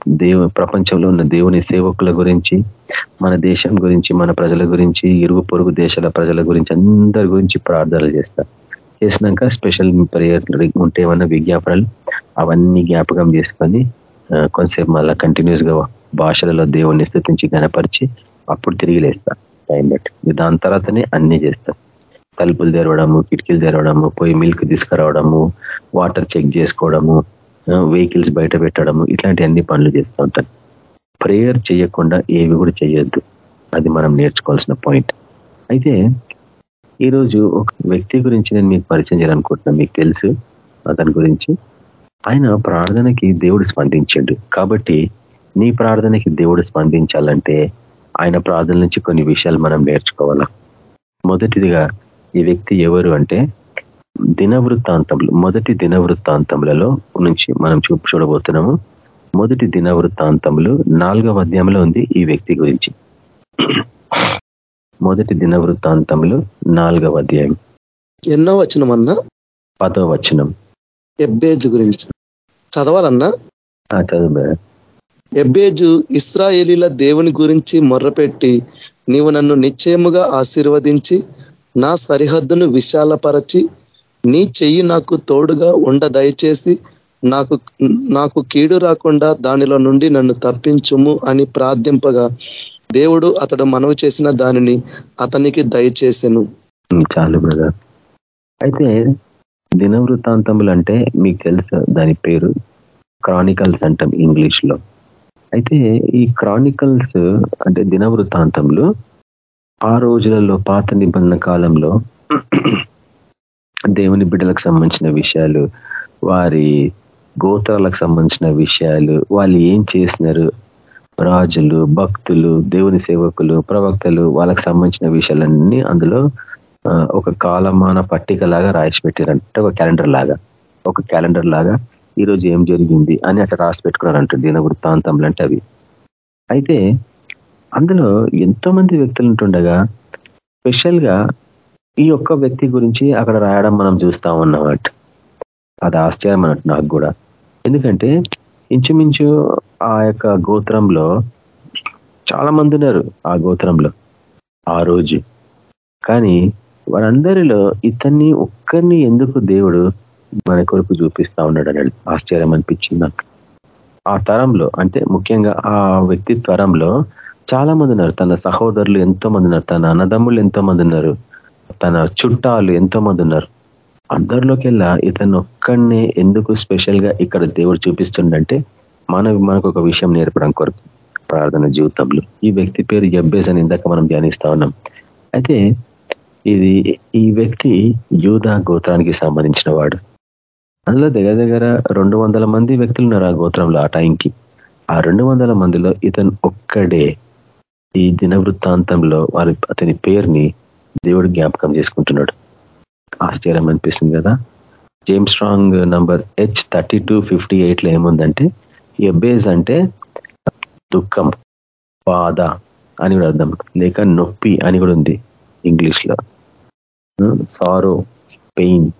దేవు ప్రపంచంలో ఉన్న దేవుని సేవకుల గురించి మన దేశం గురించి మన ప్రజల గురించి ఇరుగు పొరుగు దేశాల ప్రజల గురించి అందరి గురించి ప్రార్థనలు చేస్తారు చేసినాక స్పెషల్ ప్రేయర్ ఉంటే ఏమన్నా విజ్ఞాపనలు? అవన్నీ జ్ఞాపకం చేసుకొని కొంతసేపు మళ్ళీ కంటిన్యూస్గా భాషలలో దేవుణ్ణి స్థితించి గనపరిచి అప్పుడు తిరిగి లేస్తా. టైం బట్టి. దాని తర్వాతనే అన్నీ చేస్తా. తలుపులు తెరవడము కిటికీలు తెరవడము పోయి మిల్క్ తీసుకురావడము వాటర్ చెక్ చేసుకోవడము వెహికల్స్ బయట పెట్టడము ఇట్లాంటి అన్ని పనులు చేస్తూ ఉంటాను ప్రేయర్ చేయకుండా ఏవి కూడా చేయొద్దు. అది మనం నేర్చుకోవాల్సిన పాయింట్ అయితే ఈరోజు ఒక వ్యక్తి గురించి నేను మీకు పరిచయం చేయాలనుకుంటున్నాను మీకు తెలుసు అతని గురించి. ఆయన ప్రార్థనకి దేవుడు స్పందించండు. కాబట్టి నీ ప్రార్థనకి దేవుడు స్పందించాలంటే ఆయన ప్రార్థన నుంచి కొన్ని విషయాలు మనం నేర్చుకోవాలా? మొదటిదిగా ఈ వ్యక్తి ఎవరు అంటే దినవృత్తాంతములు మొదటి దినవృత్తాంతములలో నుంచి మనం చూపు చూడబోతున్నాము. మొదటి దినవృత్తాంతములు నాలుగవ అధ్యాయంలో ఉంది ఈ వ్యక్తి గురించి. మొదటి దినవృత్తాంతములు నాలుగవ అధ్యాయం. ఎన్నో వచనం అన్నా పదో వచనం. ఎబ్బేజ్ గురించి. చదవాలన్నా? చదువు ఎబ్బేజు ఇస్రాయేలీల దేవుని గురించి మొర్రపెట్టి నీవు నన్ను నిశ్చయముగా ఆశీర్వదించి నా సరిహద్దును విశాలపరచి నీ చెయ్యి నాకు తోడుగా ఉండ దయచేసి నాకు నాకు కీడు రాకుండా దానిలో నుండి నన్ను తప్పించుము అని ప్రార్థింపగా దేవుడు అతడు మనవి చేసిన దానిని అతనికి దయచేసెను. చాలు బ్రదర్. అయితే దినవృత్తాంతములు అంటే మీకు తెలుసు దాని పేరు క్రానికల్స్ అంటాం ఇంగ్లీష్లో అయితే ఈ క్రానికల్స్ అంటే దినవృత్తాంతములు ఆ రోజులలో పాత నిబంధన కాలంలో దేవుని బిడ్డలకు సంబంధించిన విషయాలు వారి గోత్రాలకు సంబంధించిన విషయాలు వాళ్ళు ఏం చేసినారు? రాజులు భక్తులు దేవుని సేవకులు ప్రవక్తలు వాళ్ళకి సంబంధించిన విషయాలన్నీ అందులో ఒక కాలమాన పట్టిక లాగా రాసి పెట్టారంటే ఒక క్యాలెండర్ లాగా. ఒక క్యాలెండర్ లాగా ఈరోజు ఏం జరిగింది అని అట్లా రాసి పెట్టుకున్నారంట దీని వృత్తాంతంలు అంటే అవి. అయితే అందులో ఎంతోమంది వ్యక్తులు ఉంటుండగా స్పెషల్గా ఈ ఒక్క వ్యక్తి గురించి అక్కడ రాయడం మనం చూస్తా అన్నమాట అది ఆశ్చర్యం అన్నట్టు నాకు కూడా. ఎందుకంటే ఇంచుమించు ఆ యొక్క గోత్రంలో చాలా మంది ఉన్నారు ఆ గోత్రంలో ఆ రోజు. కానీ వారందరిలో ఇతన్ని ఒక్కరిని ఎందుకు దేవుడు మన కొరకు చూపిస్తా ఉన్నాడు అనేది ఆశ్చర్యం అనిపించింది నాకు. ఆ తరంలో అంటే ముఖ్యంగా ఆ వ్యక్తి తరంలో చాలా మంది ఉన్నారు. తన సహోదరులు ఎంతో మంది ఉన్నారు. తన అన్నదమ్ములు ఎంతో మంది ఉన్నారు. తన చుట్టాలు ఎంతో మంది ఉన్నారు. అందరిలోకెల్లా ఇతను ఒక్కడనే ఎందుకు స్పెషల్గా ఇక్కడ దేవుడు చూపిస్తుండంటే మన మనకు ఒక విషయం నేర్పడం కొరకు ప్రార్థన జీవితంలో. ఈ వ్యక్తి పేరు ఎబ్బేస్ అని ఇందాక మనం ధ్యానిస్తా ఉన్నాం. అయితే ఇది ఈ వ్యక్తి యూదా గోత్రానికి సంబంధించిన వాడు. అందులో దగ్గర దగ్గర రెండు వందల మంది వ్యక్తులు ఉన్నారు ఆ గోత్రంలో ఆ టైంకి. ఆ రెండు వందల మందిలో ఇతను ఒక్కడే ఈ దినవృత్తాంతంలో వారి అతని పేరుని దేవుడు జ్ఞాపకం చేసుకుంటున్నాడు. ఆశ్చర్యం అనిపిస్తుంది కదా? James Strong number H thirty two fifty ఎయిట్లో ఏముందంటే ఎబ్బేజ్ అంటే దుఃఖం బాధ అని కూడా అర్థం. లేక నొప్పి అని కూడా ఉంది ఇంగ్లీష్లో. సారో పెయిన్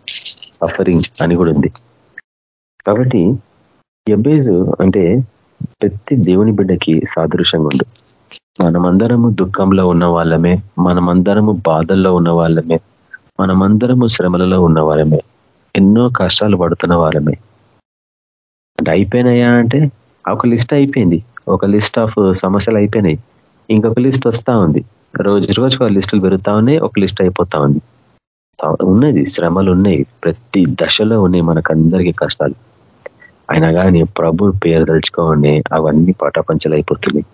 సఫరింగ్ అని కూడా ఉంది. కాబట్టి ఎబ్బేజ్ అంటే ప్రతి దేవుని బిడ్డకి సాదృశ్యంగా ఉంది మనమందరము దుఃఖంలో ఉన్న వాళ్ళమే మనమందరము బాధల్లో ఉన్న వాళ్ళమే మనమందరము శ్రమలలో ఉన్న వాళ్ళమే ఎన్నో కష్టాలు పడుతున్న వాళ్ళమే. అంటే అయిపోయినాయా అంటే ఒక లిస్ట్ అయిపోయింది. ఒక లిస్ట్ ఆఫ్ సమస్యలు అయిపోయినాయి. ఇంకొక లిస్ట్ వస్తూ ఉంది. రోజు రోజుకు ఆ లిస్టులు పెరుగుతా ఉన్నాయి ఒక లిస్ట్ అయిపోతా ఉంది. ఉన్నది శ్రమలు ఉన్నాయి. ప్రతి దశలో ఉన్నాయి మనకందరికీ కష్టాలు. అయినా కానీ ప్రభు పేరు తలుచుకోండి అవన్నీ పటాపంచలు అయిపోతున్నాయి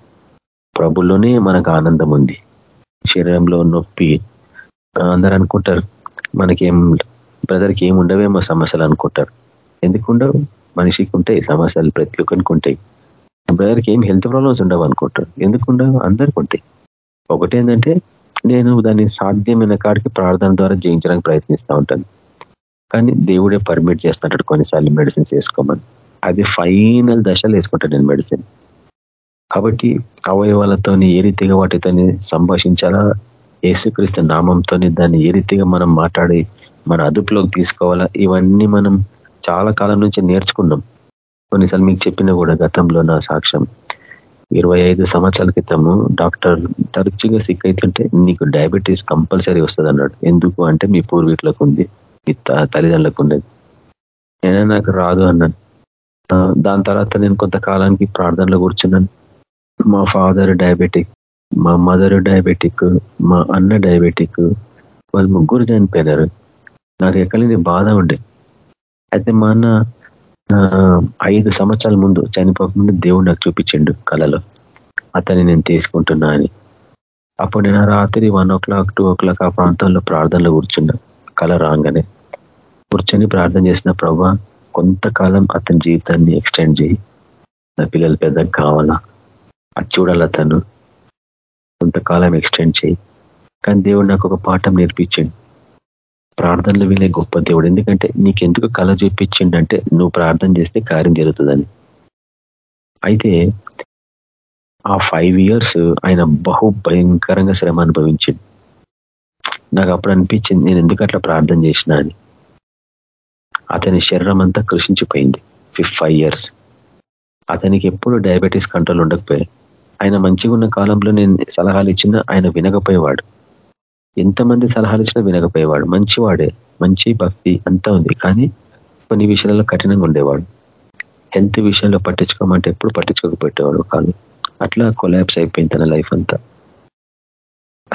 ప్రభులోనే మనకు ఆనందం ఉంది శరీరంలో నొప్పి అందరు అనుకుంటారు మనకేం బ్రదర్కి ఏమి ఉండవేమో సమస్యలు అనుకుంటారు. ఎందుకు ఉండవు? మనిషికి ఉంటాయి సమస్యలు ప్రతి ఒక్కరికి ఉంటాయి. బ్రదర్కి ఏం హెల్త్ ప్రాబ్లమ్స్ ఉండవు అనుకుంటారు. ఎందుకు ఉండవు? అందరికి ఉంటాయి. ఒకటేంటంటే నేను దాన్ని సాధ్యమైన కాడికి ప్రార్థన ద్వారా జయించడానికి ప్రయత్నిస్తూ ఉంటాను. కానీ దేవుడే పర్మిట్ చేస్తుంటాడు కొన్నిసార్లు మెడిసిన్స్ వేసుకోమని. అది ఫైనల్ దశలో వేసుకుంటాను నేను మెడిసిన్. కాబట్టి అవయవాలతోని ఏ రీతిగా వాటితోని సంభాషించాలా? ఏసుక్రీస్తు నామంతోని దాన్ని ఏ రీతిగా మనం మాట్లాడి మన అదుపులోకి తీసుకోవాలా? ఇవన్నీ మనం చాలా కాలం నుంచి నేర్చుకున్నాం. కొన్నిసార్లు మీకు చెప్పిన కూడా గతంలో నా సాక్ష్యం. ఇరవై ఐదు సంవత్సరాల క్రితము డాక్టర్ తరచుగా సిక్ అవుతుంటే నీకు డయాబెటీస్ కంపల్సరీ వస్తుంది అన్నాడు. ఎందుకు అంటే మీ పూర్వీకులకు ఉంది మీ తల్లిదండ్రులకు ఉండేది నేనే నాకు రాదు అన్నాను. దాని తర్వాత నేను కొంతకాలానికి ప్రార్థనలో కూర్చున్నాను. మా ఫాదర్ డయాబెటిక్ మా మదర్ డయాబెటిక్ మా అన్న డయాబెటిక్ వాళ్ళు ముగ్గురు చనిపోయినారు. నాకు ఎక్కడి బాధ ఉండే. అయితే మా అన్న ఐదు సంవత్సరాల ముందు చనిపోకముందు దేవుడు నాకు చూపించిండు కళలో అతన్ని నేను తీసుకుంటున్నా అని. అప్పుడు నేను రాత్రి వన్ ఓ క్లాక్ టూ ఓ క్లాక్ ఆ ప్రాంతంలో ప్రార్థనలో కూర్చున్నా. కళ రాగానే కూర్చొని ప్రార్థన చేసిన ప్రభా కొంతకాలం అతని జీవితాన్ని ఎక్స్టెండ్ చేయి. నా పిల్లలు పెద్దగా కావాలా? అది చూడాలా తను? కొంతకాలం ఎక్స్టెండ్ చేయి. కానీ దేవుడు నాకు ఒక పాఠం నేర్పించండి. ప్రార్థనలు వినే గొప్ప దేవుడు. ఎందుకంటే నీకెందుకు కళ చూపించిండంటే నువ్వు ప్రార్థన చేస్తే కార్యం జరుగుతుందని. అయితే ఆ ఫైవ్ ఇయర్స్ ఆయన బహు భయంకరంగా శ్రమ అనుభవించింది నాకు అప్పుడు అనిపించింది నేను ఎందుకు అట్లా ప్రార్థన చేసినా అని. అతని శరీరం అంతా కృషించిపోయింది. ఫిఫ్ ఫైవ్ ఇయర్స్ అతనికి ఎప్పుడు డయాబెటీస్ కంట్రోల్ ఉండకపోయాయి ఆయన మంచిగా ఉన్న కాలంలో నేను సలహాలు ఇచ్చినా ఆయన వినకపోయేవాడు. ఎంతమంది సలహాలు ఇచ్చినా వినకపోయేవాడు. మంచివాడే మంచి భక్తి అంతా ఉంది. కానీ కొన్ని విషయాలలో కఠినంగా ఉండేవాడు. హెల్త్ విషయంలో పట్టించుకోమంటే ఎప్పుడు పట్టించుకోకపోయేవాడు. కాదు అట్లా కొలాబ్స్ అయిపోయింది తన లైఫ్ అంతా.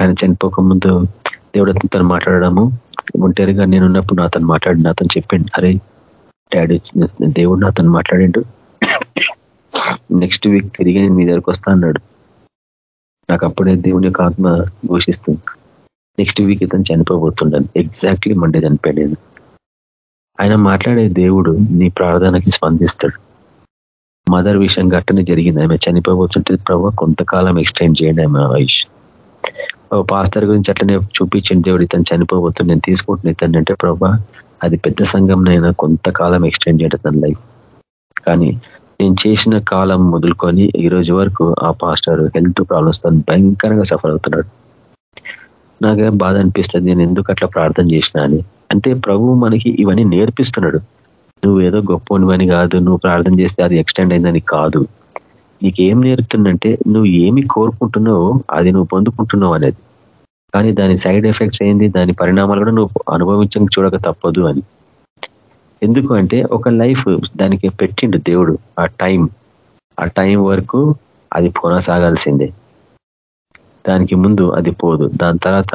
ఆయన చనిపోక ముందు దేవుడు తను మాట్లాడము ఒంటరిగా నేనున్నప్పుడు అతను మాట్లాడి నాతను చెప్పిండు. అరే డాడీ దేవుడు అతను మాట్లాడిండు. నెక్స్ట్ వీక్ తిరిగి నేను మీ దగ్గరకు వస్తా అన్నాడు. నాకు అప్పుడే దేవుని యొక్క ఆత్మ ఘోషిస్తుంది. నెక్స్ట్ వీక్ ఇతను చనిపోబోతుండను. ఎగ్జాక్ట్లీ మండే చనిపోయాడు ఆయన మాట్లాడే దేవుడు నీ ప్రార్థనకి స్పందిస్తాడు. మదర్ విషయం గట్టనే జరిగింది. ఆమె చనిపోబోతుంటే ప్రభావ కొంతకాలం ఎక్స్టెండ్ చేయండి ఆమె ఆయుష్. పాస్టర్ గురించి అట్లనే చూపించండి. దేవుడు ఇతను చనిపోబోతుంది నేను తీసుకుంటున్న ఇతను అంటే ప్రభా అది పెద్ద సంఘంనైనా కొంతకాలం ఎక్స్టెండ్ చేయడం తన లైఫ్ కానీ నేను చేసిన కాలం మొదలుకొని ఈ రోజు వరకు ఆ పాస్టర్ హెల్త్ ప్రాబ్లమ్స్తో భయంకరంగా సఫర్ అవుతున్నాడు. నాకేం బాధ అనిపిస్తుంది నేను ఎందుకు అట్లా ప్రార్థన చేసినా అని. అంటే ప్రభు మనకి ఇవన్నీ నేర్పిస్తున్నాడు. నువ్వు ఏదో గొప్పనివని కాదు నువ్వు ప్రార్థన చేస్తే అది ఎక్స్టెండ్ అయిందని కాదు. నీకేం నేర్పుతుందంటే నువ్వు ఏమి కోరుకుంటున్నావో అది నువ్వు పొందుకుంటున్నావు అనేది. కానీ దాని సైడ్ ఎఫెక్ట్స్ ఏంది దాని పరిణామాలు కూడా నువ్వు అనుభవించక చూడక తప్పదు అని. ఎందుకు అంటే ఒక లైఫ్ దానికి పెట్టిండు దేవుడు ఆ టైం ఆ టైం వరకు అది కొనసాగాల్సిందే. దానికి ముందు అది పోదు. దాని తర్వాత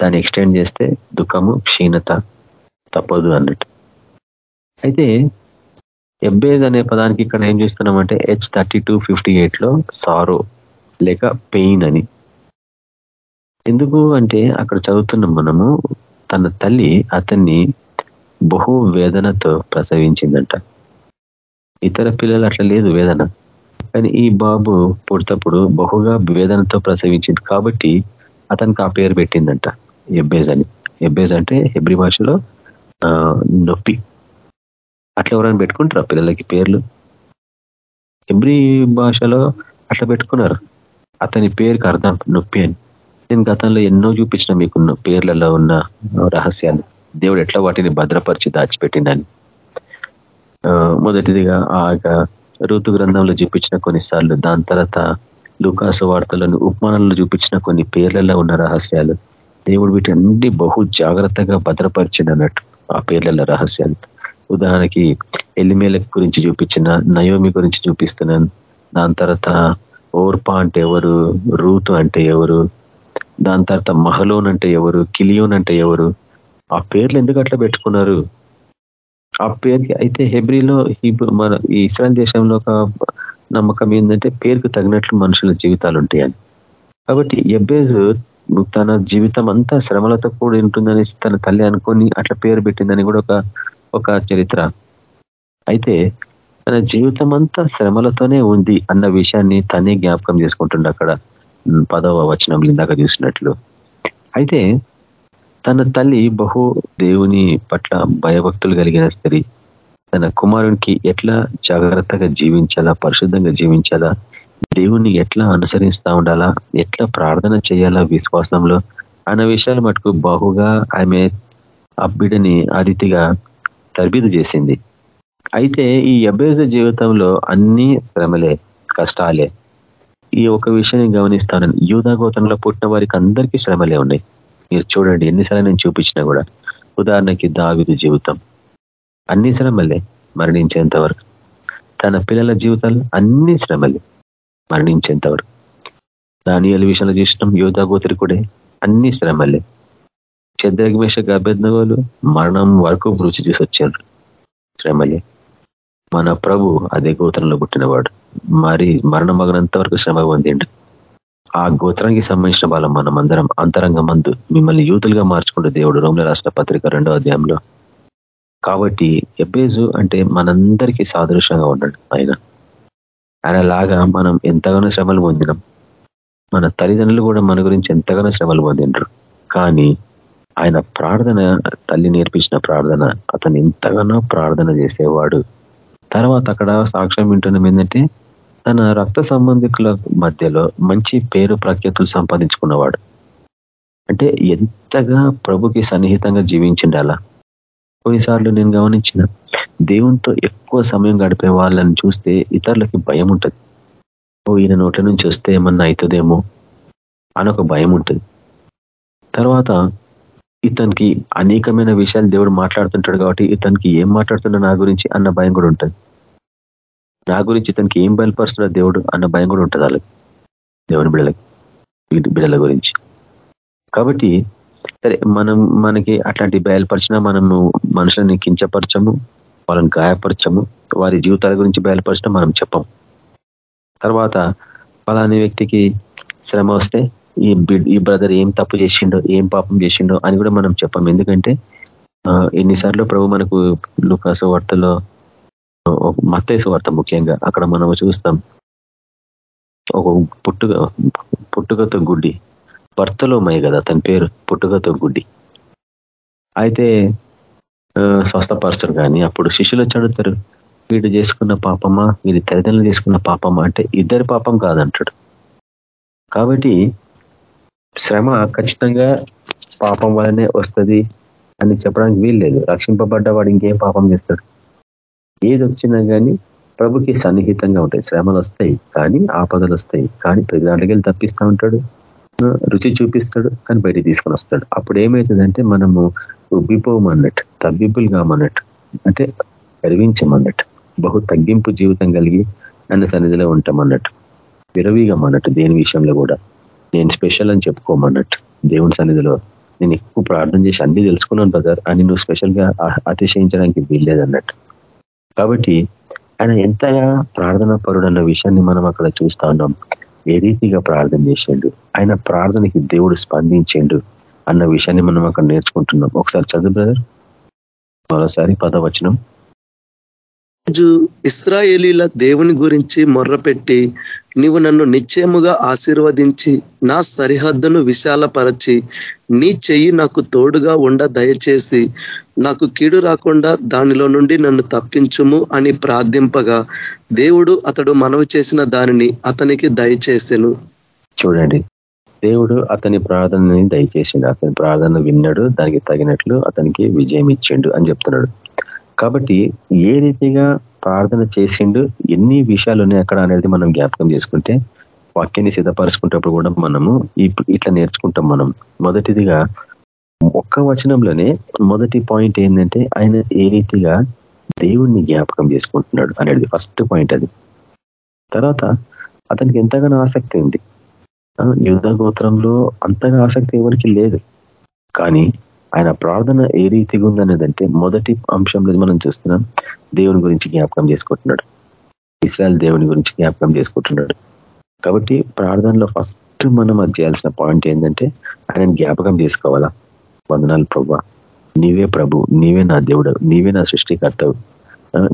దాన్ని ఎక్స్టెండ్ చేస్తే దుఃఖము క్షీణత తప్పదు అన్నట్టు. అయితే ఎబ్బేజ్ అనే పదానికి ఇక్కడ ఏం చూస్తున్నామంటే హెచ్ థర్టీ టూ ఫిఫ్టీ ఎయిట్లో సారో లేక పెయిన్ అని. ఎందుకు అంటే అక్కడ చదువుతున్నాం మనము తన తల్లి అతన్ని బహు వేదనతో ప్రసవించిందంట. ఇతర పిల్లలు అట్లా లేదు వేదన. కానీ ఈ బాబు పుడతప్పుడు బహుగా వేదనతో ప్రసవించింది కాబట్టి అతనికి ఆ పేరు పెట్టిందంట ఎబ్బేజ్ అని. ఎబ్బేజ్ అంటే హెబ్రి భాషలో నొప్పి. అట్లా ఎవరైనా పెట్టుకుంటారు పిల్లలకి పేర్లు? హెబ్రి భాషలో అట్లా పెట్టుకున్నారు. అతని పేరుకి అర్థం నొప్పి అని. నేను గతంలో ఎన్నో చూపించిన మీకున్న పేర్లలో ఉన్న రహస్యాలు. దేవుడు ఎట్లా వాటిని భద్రపరిచి దాచిపెట్టిందని మొదటిదిగా ఆ ఋతు గ్రంథంలో చూపించిన కొన్నిసార్లు దాని తర్వాత లూకాసు వార్తలను ఉపమానంలో చూపించిన కొన్ని పేర్లలో ఉన్న రహస్యాలు. దేవుడు వీటి బహు జాగ్రత్తగా భద్రపరిచింది అన్నట్టు ఆ పేర్లలో రహస్యాలు. ఉదాహరణకి ఎల్లిమేల గురించి చూపించిన నయోమి గురించి చూపిస్తున్నాను దాని తర్వాత ఓర్పా అంటే ఎవరు రూతు అంటే ఎవరు దాని తర్వాత మహలోన్ అంటే ఎవరు కిలియోన్ అంటే ఎవరు ఆ పేర్లు ఎందుకు అట్లా పెట్టుకున్నారు? ఆ పేరుకి అయితే హెబ్రిలో మన ఈ ఇస్రాయల్ దేశంలో ఒక నమ్మకం ఏంటంటే పేరుకు తగినట్లు మనుషుల జీవితాలు ఉంటాయని. కాబట్టి ఎబ్బేజ్ తన జీవితం అంతా శ్రమలతో కూడి ఉంటుందని తన తల్లి అనుకొని అట్లా పేరు పెట్టిందని కూడా ఒక ఒక చరిత్ర. అయితే తన జీవితం అంతా శ్రమలతోనే ఉంది అన్న విషయాన్ని తనే జ్ఞాపకం చేసుకుంటుండే అక్కడ. పదవ వచనం ఇందాక చూసినట్లు. అయితే తన తల్లి బహు దేవుని పట్ల భయభక్తులు కలిగిన స్త్రీ. తన కుమారునికి ఎట్లా జాగ్రత్తగా జీవించాలా పరిశుద్ధంగా జీవించాలా దేవుణ్ణి ఎట్లా అనుసరిస్తా ఉండాలా ఎట్లా ప్రార్థన చేయాలా విశ్వాసంలో అన్న విషయాలు మటుకు బహుగా ఆమె అబ్బిడని ఆ రీతిగా తర్బీదు చేసింది. అయితే ఈ అభ్యాస జీవితంలో అన్ని శ్రమలే కష్టాలే. ఈ ఒక విషయాన్ని గమనిస్తాను. యూధాగోతంలో పుట్టిన వారికి అందరికీ శ్రమలే ఉన్నాయి. మీరు చూడండి ఎన్నిసార్లు నేను చూపించినా కూడా ఉదాహరణకి దావిదు జీవితం. అన్ని శ్రమలే మరణించేంత వరకు. తన పిల్లల జీవితాలు అన్ని శ్రమలే మరణించేంత వరకు. దానియల విషయంలో చూసినాం యోధాగోత్రి కూడా అన్ని శ్రమలే. చెద్దగిమేష అభ్యర్థనలు మరణం వరకు రుచి చూసి వచ్చారు శ్రమలే. మన ప్రభు అదే గోత్రంలో పుట్టినవాడు. మరి మరణమగనంత వరకు శ్రమ పొందిండు? ఆ గోత్రానికి సంబంధించిన వాళ్ళం మనం అందరం అంతరంగమందు మిమ్మల్ని యూతులుగా మార్చుకుంటే దేవుడు రోమిల రాష్ట్ర పత్రిక రెండో అధ్యాయంలో. కాబట్టి ఎబ్బేజు అంటే మనందరికీ సాదృశ్యంగా ఉన్నాడు ఆయన. ఆయన లాగా మనం ఎంతగానో శ్రమలు పొందినాం. మన తల్లిదండ్రులు కూడా మన గురించి ఎంతగానో శ్రమలు పొందిండ్రు. కానీ ఆయన ప్రార్థన తల్లి నేర్పించిన ప్రార్థన అతను ఎంతగానో ప్రార్థన చేసేవాడు. తర్వాత అక్కడ సాక్ష్యం వింటున్నాం ఏంటంటే తన రక్త సంబంధికుల మధ్యలో మంచి పేరు ప్రఖ్యాతులు సంపాదించుకున్నవాడు. అంటే ఎంతగా ప్రభుకి సన్నిహితంగా జీవించిండాలా కొన్నిసార్లు నేను గమనించిన దేవునితో ఎక్కువ సమయం గడిపే వాళ్ళని చూస్తే ఇతరులకి భయం ఉంటుంది. ఓ ఈయన నోట్ల నుంచి వస్తే ఏమన్నా అవుతుందేమో అనొక భయం ఉంటుంది. తర్వాత ఇతనికి అనేకమైన విషయాలు దేవుడు మాట్లాడుతుంటాడు కాబట్టి ఇతనికి ఏం మాట్లాడుతున్నా నా గురించి అన్న భయం కూడా ఉంటుంది. నా గురించి ఇతనికి ఏం బయలుపరుస్తున్నా దేవుడు అన్న భయం కూడా ఉంటుంది వాళ్ళకి. దేవుని బిడ్డలకి. బిడ్డల గురించి. కాబట్టి సరే మనం మనకి అట్లాంటి బయలుపరిచినా మనము మనుషులని కించపరచము వాళ్ళని గాయపరచము వారి జీవితాల గురించి బయలుపరిచినా మనం చెప్పం. తర్వాత ఫలాని వ్యక్తికి శ్రమ వస్తే ఈ ఈ బ్రదర్ ఏం తప్పు చేసిండో ఏం పాపం చేసిండో అని కూడా మనం చెప్పం. ఎందుకంటే ఎన్నిసార్లు ప్రభు మనకు లుకాసు వార్తలో మత్తేసు వార్త ముఖ్యంగా. అక్కడ మనం చూస్తాం. ఒక పుట్టుక పుట్టుకతో గుడ్డి భర్తలోమయ్య కదా తన పేరు పుట్టుకతో గుడ్డి అయితే స్వస్థపరచరు కానీ అప్పుడు శిష్యులు చదువుతారు వీడు చేసుకున్న పాపమా వీడి తల్లిదండ్రులు చేసుకున్న పాపమా? అంటే ఇద్దరి పాపం కాదంటాడు. కాబట్టి శ్రమ ఖచ్చితంగా పాపం వల్లనే వస్తుంది అని చెప్పడానికి వీల్లేదు. రక్షింపబడ్డవాడు ఇంకేం పాపం చేస్తాడు? ఏది వచ్చినా కానీ ప్రభుకి సన్నిహితంగా ఉంటాయి. శ్రమలు వస్తాయి కానీ ఆపదలు వస్తాయి కానీ ప్రతి దాంట్లోకి తప్పిస్తూ ఉంటాడు. రుచి చూపిస్తాడు కానీ బయటికి తీసుకొని వస్తాడు. అప్పుడు ఏమవుతుందంటే మనము ఉబ్బిపోమన్నట్టు తగ్గింపులు కామన్నట్టు అంటే గర్వించమన్నట్టు బహు తగ్గింపు జీవితం కలిగి అన్న సన్నిధిలో ఉంటామన్నట్టు విరవీగమన్నట్టు దేని విషయంలో కూడా. నేను స్పెషల్ అని చెప్పుకోమన్నట్టు దేవుని సన్నిధిలో. నేను ఎక్కువ ప్రార్థన చేసి అన్ని తెలుసుకున్నాను బ్రదర్ అని నువ్వు స్పెషల్గా అతిశయించడానికి వీల్లేదన్నట్టు. కాబట్టి ఆయన ఎంతగా ప్రార్థన పరుడన్న విషయాన్ని మనం అక్కడ చూస్తా ఉన్నాం. ఏ రీతిగా ప్రార్థన చేసిండు? ఆయన ప్రార్థనకి దేవుడు స్పందించిండు అన్న విషయాన్ని మనం అక్కడ నేర్చుకుంటున్నాం. ఒకసారి చదువు బ్రదర్. మరోసారి పదవచనం. రాజు ఇస్రాయేలీల దేవుని గురించి మొర్రపెట్టి నీవు నన్ను నిశ్చయముగా ఆశీర్వదించి నా సరిహద్దును విశాలపరచి నీ చెయ్యి నాకు తోడుగా ఉండ దయచేసి నాకు కీడు రాకుండా దానిలో నుండి నన్ను తప్పించుము అని ప్రార్థింపగా దేవుడు అతడు మనవి చేసిన దానిని అతనికి దయచేసెను. చూడండి దేవుడు అతని ప్రార్థనని దయచేసిండు. అతని ప్రార్థన విన్నాడు దానికి తగినట్లు అతనికి విజయం ఇచ్చిండు అని చెప్తున్నాడు. కాబట్టి ఏ రీతిగా ప్రార్థన చేసిండు ఎన్ని విషయాలు ఉన్నాయి అక్కడ అనేది మనం జ్ఞాపకం చేసుకుంటే వాక్యాన్ని సిద్ధపరచుకుంటప్పుడు కూడా మనము ఇట్లా నేర్చుకుంటాం మనం. మొదటిదిగా ఒక్క వచనంలోనే మొదటి పాయింట్ ఏంటంటే ఆయన ఏ రీతిగా దేవుణ్ణి జ్ఞాపకం చేసుకుంటున్నాడు అనేది ఫస్ట్ పాయింట్ అది. తర్వాత అతనికి ఎంతగానో ఆసక్తి ఉంది. యుద్ధ గోత్రంలో అంతగా ఆసక్తి ఎవరికి లేదు. కానీ ఆయన ప్రార్థన ఏ రీతిగా ఉందనేదంటే మొదటి అంశంలో మనం చూస్తున్నాం. దేవుని గురించి జ్ఞాపకం చేసుకుంటున్నాడు. ఇస్రాయల్ దేవుని గురించి జ్ఞాపకం చేసుకుంటున్నాడు. కాబట్టి ప్రార్థనలో ఫస్ట్ మనం అది చేయాల్సిన పాయింట్ ఏంటంటే ఆయన జ్ఞాపకం చేసుకోవాలా? వందనాలు ప్రభు. నీవే ప్రభు నీవే నా దేవుడు నీవే నా సృష్టికర్తవు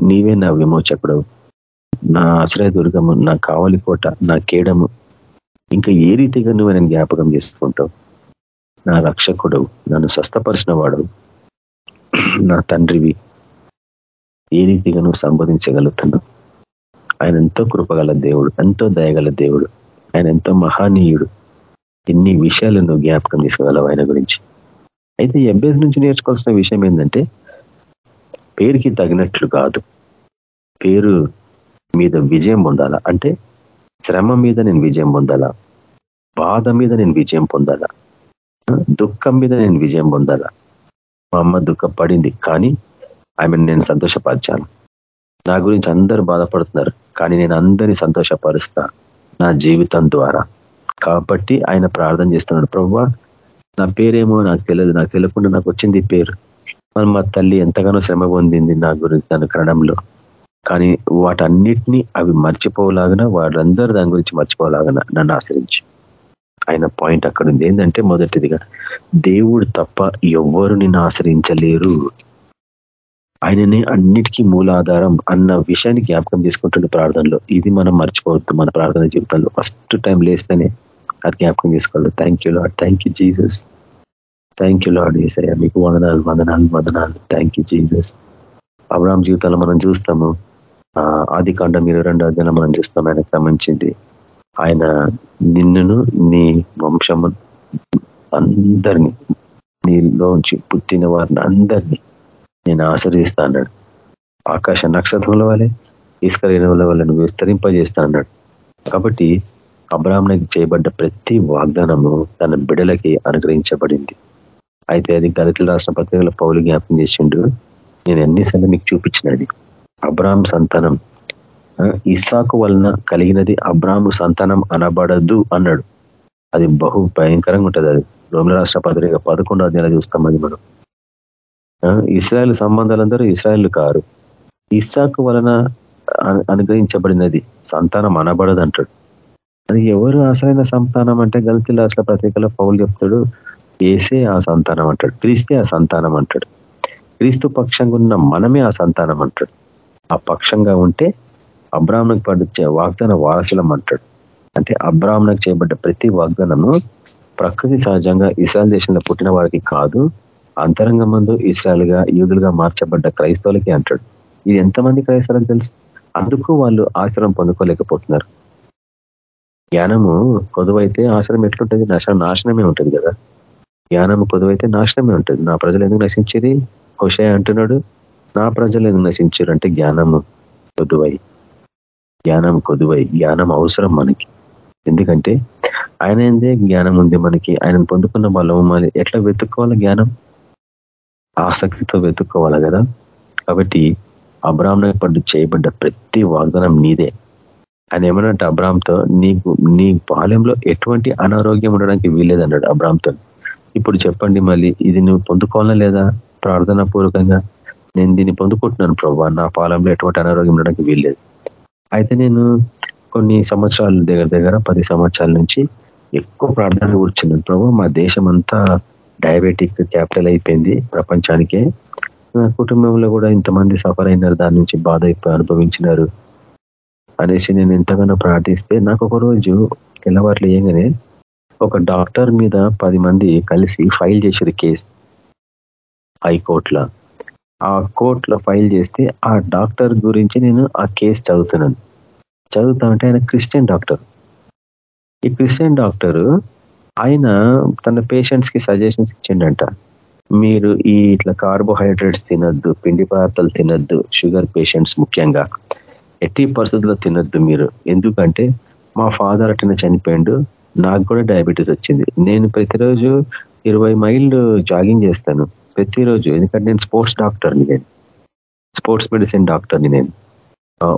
నీవే నా విమోచకుడు నా ఆశ్రయ దుర్గము నా కావలి కోట నా కేడము. ఇంకా ఏ రీతిగా నువ్వు ఆయన జ్ఞాపకం చేసుకుంటావు? నా రక్షకుడు నన్ను స్వస్థపరిచిన వాడు నా తండ్రివి. ఏ రీతిగా నువ్వు సంబోధించగలుగుతాను ఆయన ఎంతో కృపగల దేవుడు ఎంతో దయగల దేవుడు ఆయన ఎంతో మహానీయుడు. ఎన్ని విషయాలు నువ్వు జ్ఞాపకం తీసుకోగలవు ఆయన గురించి. అయితే ఎబ్బేజ్ నుంచి నేర్చుకోవాల్సిన విషయం ఏంటంటే పేరుకి తగినట్లు కాదు. పేరు మీద విజయం పొందాలా? అంటే శ్రమ మీద నేను విజయం పొందాలా? బాధ మీద నేను విజయం పొందాలా? దుఃఖం మీద నేను విజయం పొందాలా? మా అమ్మ దుఃఖపడింది కానీ ఆమెను నేను సంతోషపరిచాను. నా గురించి అందరూ బాధపడుతున్నారు కానీ నేను అందరినీ సంతోషపరుస్తా నా జీవితం ద్వారా. కాబట్టి ఆయన ప్రార్థన చేస్తున్నాడు ప్రభు నా పేరేమో నాకు తెలియదు నాకు తెలియకుండా నాకు వచ్చింది పేరు. మరి మా తల్లి ఎంతగానో శ్రమ పొందింది నా గురించి తన కనడంలో కానీ వాటన్నిటినీ అవి మర్చిపోలాగన వాళ్ళందరూ దాని గురించి మర్చిపోలాగన? నన్ను ఆశ్రయించి. ఆయన పాయింట్ అక్కడ ఉంది ఏంటంటే మొదటిదిగా దేవుడు తప్ప ఎవ్వరు నిన్ను ఆశ్రయించలేరు. ఆయననే అన్నిటికీ మూలాధారం అన్న విషయాన్ని జ్ఞాపకం చేసుకుంటుండే ప్రార్థనలో. ఇది మనం మర్చిపోవద్దు మన ప్రార్థన జీవితంలో. ఫస్ట్ టైం లేస్తేనే అది జ్ఞాపకం చేసుకోవాలి. Thank you Lord thank you Jesus thank you Lord ఏసయ్య. మీకు వందనాలు వందనాలు వందనాలు. థ్యాంక్ యూ జీసస్ అబ్రామ్ జీవితాలు మనం చూస్తాము. ఆది కాండం ఇరవై రెండో అధ్యాయంలో మనం చూస్తాం ఆయనకు సంబంధించింది ఆయన నిన్నును నీ వంశము అందరినీ నీలోంచి పుట్టిన వారిని అందరినీ నేను ఆశ్రయిస్తా అన్నాడు. ఆకాశ నక్షత్రముల వల్లే ఈస్కరైన వల్ల నువ్వు విస్తరింపజేస్తా అన్నాడు. కాబట్టి అబ్రాహ్మణకి చేయబడ్డ ప్రతి వాగ్దానము తన బిడలకి అనుగ్రహించబడింది. అయితే అది గలితుల రాష్ట్ర పత్రికల పౌలు జ్ఞాపం చేసిండు నేను ఎన్నిసార్లు మీకు చూపించినది? అబ్రాహ్మ సంతానం ఇసాకు వలన కలిగినది అబ్రాహ్ము సంతానం అనబడద్దు అన్నాడు. అది బహు భయంకరంగా ఉంటుంది అది. రోమిల రాష్ట్ర పత్రిక పదకొండో నెల చూస్తాం అది మనం. ఇస్రాయల్ సంబంధాలందరూ ఇస్రాయల్ కారు. ఇస్సాకు వలన అనుగ్రహించబడినది సంతానం అనబడదు అంటాడు. అది ఎవరు అసలైన సంతానం అంటే గల్తీ రాష్ట్ర పత్రికలో పౌలు చెప్తాడు ఏసే ఆ సంతానం అంటాడు క్రీస్తే ఆ సంతానం అంటాడు. క్రీస్తు పక్షంగా ఉన్న మనమే ఆ సంతానం అంటాడు. ఆ పక్షంగా ఉంటే అబ్రాహ్మణకు పడిచే వాగ్దాన వారసులం అంటాడు. అంటే అబ్రాహ్మణకు చేయబడ్డ ప్రతి వాగ్దానము ప్రకృతి సహజంగా ఇస్రాయల్ దేశంలో పుట్టిన వారికి కాదు అంతరంగ మందు ఇస్రాయల్గా యూదులుగా మార్చబడ్డ క్రైస్తవులకి అంటాడు. ఇది ఎంతమంది క్రైస్తవులకు తెలుసు? అందుకు వాళ్ళు ఆశ్రయం పొందుకోలేకపోతున్నారు. జ్ఞానము కొదువైతే ఆశ్రయం ఎట్లుంటుంది? నాశనం నాశనమే ఉంటుంది కదా. జ్ఞానము కొదువైతే నాశనమే ఉంటుంది. నా ప్రజలు ఎందుకు నశించేది హుషయ అంటున్నాడు. నా ప్రజలు ఎందుకు నశించారు? అంటే జ్ఞానము కొదువై. జ్ఞానం కొదువై జ్ఞానం అవసరం మనకి. ఎందుకంటే ఆయన ఏందే జ్ఞానం ఉంది మనకి? ఆయన పొందుకున్న బలం ఎట్లా వెతుక్కోవాలి జ్ఞానం? ఆసక్తితో వెతుక్కోవాలి కదా? కాబట్టి అబ్రాహ్మణ పడ్డు చేయబడ్డ ప్రతి వాగ్దానం నీదే. ఆయన ఏమన్నట్టు అబ్రామ్తో నీకు నీ పాలెంలో ఎటువంటి అనారోగ్యం ఉండడానికి వీల్లేదన్నాడు అబ్రామ్తో ఇప్పుడు చెప్పండి మళ్ళీ ఇది నువ్వు పొందుకోవాలా లేదా? ప్రార్థనా పూర్వకంగా నేను దీన్ని పొందుకుంటున్నాను ప్రభావ నా పాలెంలో ఎటువంటి అనారోగ్యం ఉండడానికి వీల్లేదు. అయితే నేను కొన్ని సంవత్సరాల దగ్గర దగ్గర పది సంవత్సరాల నుంచి ఎక్కువ ప్రార్థన కూర్చున్నాను. ప్రభు మా దేశం అంతా డయాబెటిక్ క్యాపిటల్ అయిపోయింది ప్రపంచానికే. నా కుటుంబంలో కూడా ఇంతమంది సఫర్ అయినారు దాని నుంచి బాధ అనుభవించినారు అనేసి నేను ఎంతగానో ప్రార్థిస్తే నాకు ఒక రోజు తెల్లవారులు ఏంగానే ఒక డాక్టర్ మీద పది మంది కలిసి ఫైల్ చేశారు కేసు హైకోర్టులో. ఆ కోర్టులో ఫైల్ చేస్తే ఆ డాక్టర్ గురించి నేను ఆ కేసు చదువుతున్నాను. చదువుతా ఉంటే ఆయన క్రిస్టియన్ డాక్టర్. ఈ క్రిస్టియన్ డాక్టర్ ఆయన తన పేషెంట్స్కి సజెషన్స్ ఇచ్చిండంట. మీరు ఈ ఇట్లా కార్బోహైడ్రేట్స్ తినద్దు పిండి పదార్థాలు తినద్దు షుగర్ పేషెంట్స్ ముఖ్యంగా. ఎట్టి పరిస్థితుల్లో తినద్దు మీరు. ఎందుకంటే మా ఫాదర్ అట్టిన చనిపోయిండు. నాకు కూడా డయాబెటీస్ వచ్చింది. నేను ప్రతిరోజు ఇరవై మైళ్ళు జాగింగ్ చేస్తాను. ప్రతిరోజు ఎందుకంటే నేను స్పోర్ట్స్ డాక్టర్ని నేను. స్పోర్ట్స్ మెడిసిన్ డాక్టర్ని నేను.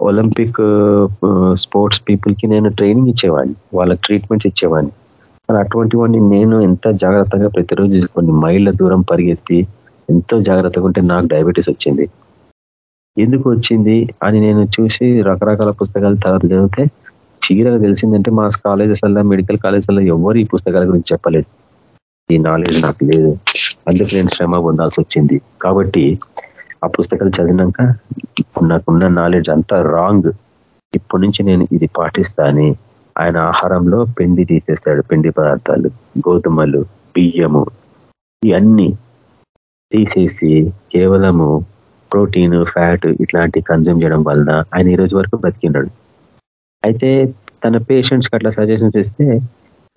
ఒలింపిక్ స్పోర్ట్స్ పీపుల్కి నేను ట్రైనింగ్ ఇచ్చేవాడిని. వాళ్ళకి ట్రీట్మెంట్స్ ఇచ్చేవాడిని. కానీ అటువంటి వాడిని నేను ఎంత జాగ్రత్తగా ప్రతిరోజు కొన్ని మైళ్ళ దూరం పరిగెత్తి ఎంతో జాగ్రత్తగా ఉంటే నాకు డయాబెటీస్ వచ్చింది. ఎందుకు వచ్చింది అని నేను చూసి రకరకాల పుస్తకాలు తర్వాత చదివితే చీరగా తెలిసిందంటే మా కాలేజెస్లో మెడికల్ కాలేజెస్లో ఎవరు ఈ పుస్తకాల గురించి చెప్పలేదు. ఈ నాలెడ్జ్ నాకు లేదు. అందుకు నేను శ్రమ పొందాల్సి వచ్చింది. కాబట్టి ఆ పుస్తకాలు చదివినాక నాకున్న నాలెడ్జ్ అంతా రాంగ్ ఇప్పటి నుంచి నేను ఇది పాటిస్తాని. ఆయన ఆహారంలో పిండి తీసేస్తాడు. పిండి పదార్థాలు గోధుమలు బియ్యము ఇవన్నీ తీసేసి కేవలము ప్రోటీన్ ఫ్యాట్ ఇట్లాంటి కన్జ్యూమ్ చేయడం వలన ఆయన ఈ రోజు వరకు బ్రతికినాడు అయితే తన పేషెంట్స్కి అట్లా సజెషన్స్ ఇస్తే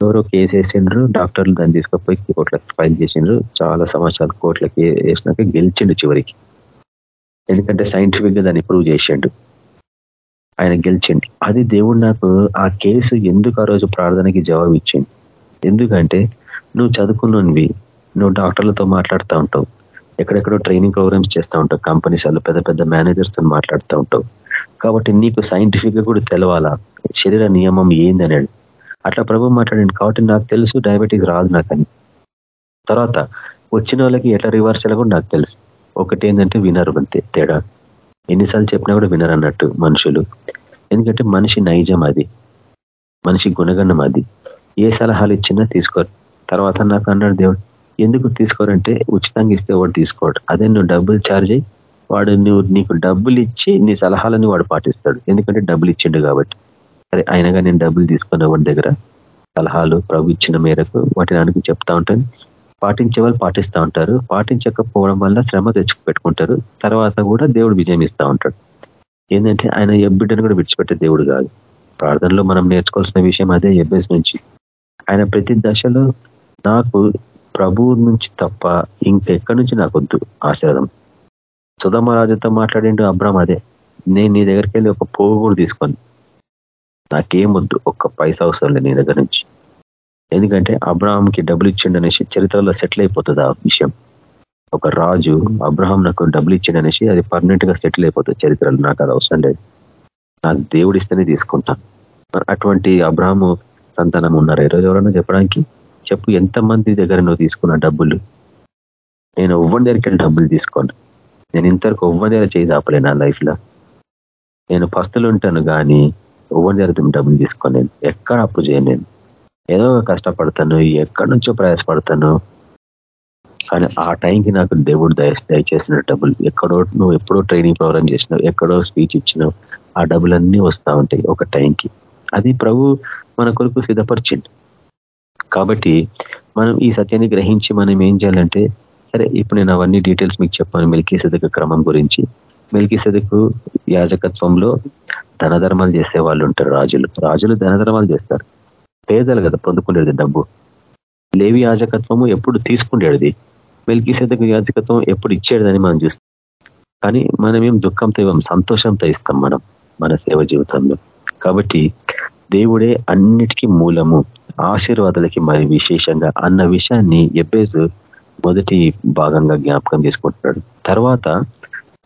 ఎవరో కేసు వేసిండ్రు డాక్టర్లు దాన్ని తీసుకుపోయి కోర్టులకు ఫైల్ చేసిండ్రు. చాలా సంవత్సరాలు కోట్లకి వేసినాక గెలిచిండు చివరికి. ఎందుకంటే సైంటిఫిక్గా దాన్ని ప్రూవ్ చేసిండు. ఆయన గెలిచిండు. అది దేవుడు నాకు ఆ కేసు ఎందుకు ఆ రోజు ప్రార్థనకి జవాబు ఇచ్చింది ఎందుకంటే నువ్వు చదువుకున్నవి నువ్వు డాక్టర్లతో మాట్లాడుతూ ఉంటావు. ఎక్కడెక్కడో ట్రైనింగ్ ప్రోగ్రామ్స్ చేస్తూ ఉంటావు. కంపెనీస్ వాళ్ళు పెద్ద పెద్ద మేనేజర్స్తో మాట్లాడుతూ ఉంటావు. కాబట్టి నీకు సైంటిఫిక్గా కూడా తెలవాలా? శరీర నియమం ఏందనేది? అట్లా ప్రభు మాట్లాడండి. కాబట్టి నాకు తెలుసు డయాబెటిక్ రాదు నాకని. తర్వాత వచ్చిన వాళ్ళకి ఎట్లా రివర్స్ కూడా నాకు తెలుసు. ఒకటి ఏంటంటే వినరు అంతే తేడా. ఎన్నిసార్లు చెప్పినా కూడా వినరు అన్నట్టు మనుషులు. ఎందుకంటే మనిషి నైజం అది. మనిషి గుణగణం అది. ఏ సలహాలు ఇచ్చినా తీసుకోరు. తర్వాత నాకు అన్నాడు దేవుడు ఎందుకు తీసుకోరంటే ఉచితంగా ఇస్తే వాడు తీసుకోడు. అదే నువ్వు డబ్బులు ఛార్జ్ అయ్యి వాడు నువ్వు నీకు డబ్బులు ఇచ్చి నీ సలహాలని వాడు పాటిస్తాడు. ఎందుకంటే డబ్బులు ఇచ్చిండు కాబట్టి. సరే అయినగా నేను డబ్బులు తీసుకున్న వాడి దగ్గర? సలహాలు ప్రభు ఇచ్చిన మేరకు వాటిని అనుకు చెప్తా ఉంటాను. పాటించే వాళ్ళు పాటిస్తూ ఉంటారు. పాటించకపోవడం వల్ల శ్రమ తెచ్చి పెట్టుకుంటారు తర్వాత కూడా దేవుడు విజయం ఇస్తూ ఉంటాడు. ఏంటంటే ఆయన ఎబ్బిడ్డను కూడా విడిచిపెట్టే దేవుడు కాదు. ప్రార్థనలో మనం నేర్చుకోవాల్సిన విషయం అదే ఎబ్బెస్ నుంచి. ఆయన ప్రతి దశలో నాకు ప్రభువు నుంచి తప్ప ఇంకెక్కడి నుంచి నాకు వద్దు. ఆశీర్వాదం. సుధమరాజుతో మాట్లాడిండు అబ్రామ్ అదే. నేను నీ దగ్గరికి వెళ్ళి ఒక పోగు కూడా తీసుకొని నాకేం వద్దు ఒక్క పైసా అవసరం లేదు నీ దగ్గర నుంచి. ఎందుకంటే అబ్రహాంకి డబ్బులు ఇచ్చిండు అనేసి చరిత్రలో సెటిల్ అయిపోతుంది ఆ విషయం. ఒక రాజు అబ్రహాం నాకు డబ్బులు ఇచ్చిండు అనేసి అది పర్మనెంట్గా సెటిల్ అయిపోతుంది చరిత్రలో నాకు అది అవసరం లేదు. నాకు దేవుడు ఇస్తేనే తీసుకుంటాను అటువంటి అబ్రహాము సంతానం ఉన్నారు ఈరోజు ఎవరన్నా చెప్పడానికి? చెప్పు ఎంతమంది దగ్గర నువ్వు తీసుకున్న డబ్బులు? నేను ఒవ్వని దగ్గరికి డబ్బులు తీసుకోను. నేను ఇంతవరకు ఎవ్వరి దగ్గర చేయి దాపలే నా లైఫ్లో. నేను పస్తులు ఉంటాను కానీ ఎవరి దగ్గర డబ్బులు తీసుకొని. నేను ఎక్కడ అప్పు చేయను నేను. ఏదో కష్టపడతాను ఎక్కడి నుంచో ప్రయాసపడతాను. కానీ ఆ టైంకి నాకు దేవుడు దయ దయచేసిన డబ్బులు. ఎక్కడో నువ్వు ఎప్పుడో ట్రైనింగ్ ప్రోగ్రామ్ చేసినావు ఎక్కడో స్పీచ్ ఇచ్చినావు ఆ డబ్బులన్నీ వస్తూ ఉంటాయి ఒక టైంకి. అది ప్రభు మన కొరకు సిద్ధపరిచింది కాబట్టి మనం ఈ సత్యాన్ని గ్రహించి మనం ఏం చేయాలంటే సరే ఇప్పుడు నేను అవన్నీ డీటెయిల్స్ మీకు చెప్పాను మిల్కీ సదక క్రమం గురించి. మిల్కీ సదకు యాజకత్వంలో ధనధర్మాలు చేసే వాళ్ళు ఉంటారు రాజులు. రాజులు ధనధర్మాలు చేస్తారు. పేదలు కదా పొందుకునేది డబ్బు. లేవి యాజకత్వము ఎప్పుడు తీసుకుండేది. మెల్కి సదకు యాజకత్వం ఎప్పుడు ఇచ్చేదని మనం చూస్తాం. కానీ మనం ఏం దుఃఖంతో ఇవ్వం సంతోషంతో ఇస్తాం మనం మన సేవ జీవితంలో. కాబట్టి దేవుడే అన్నిటికీ మూలము. ఆశీర్వాదాలకి మరి విశేషంగా అన్న విషయాన్ని ఎబ్బేజు మొదటి భాగంగా జ్ఞాపకం చేసుకుంటున్నాడు. తర్వాత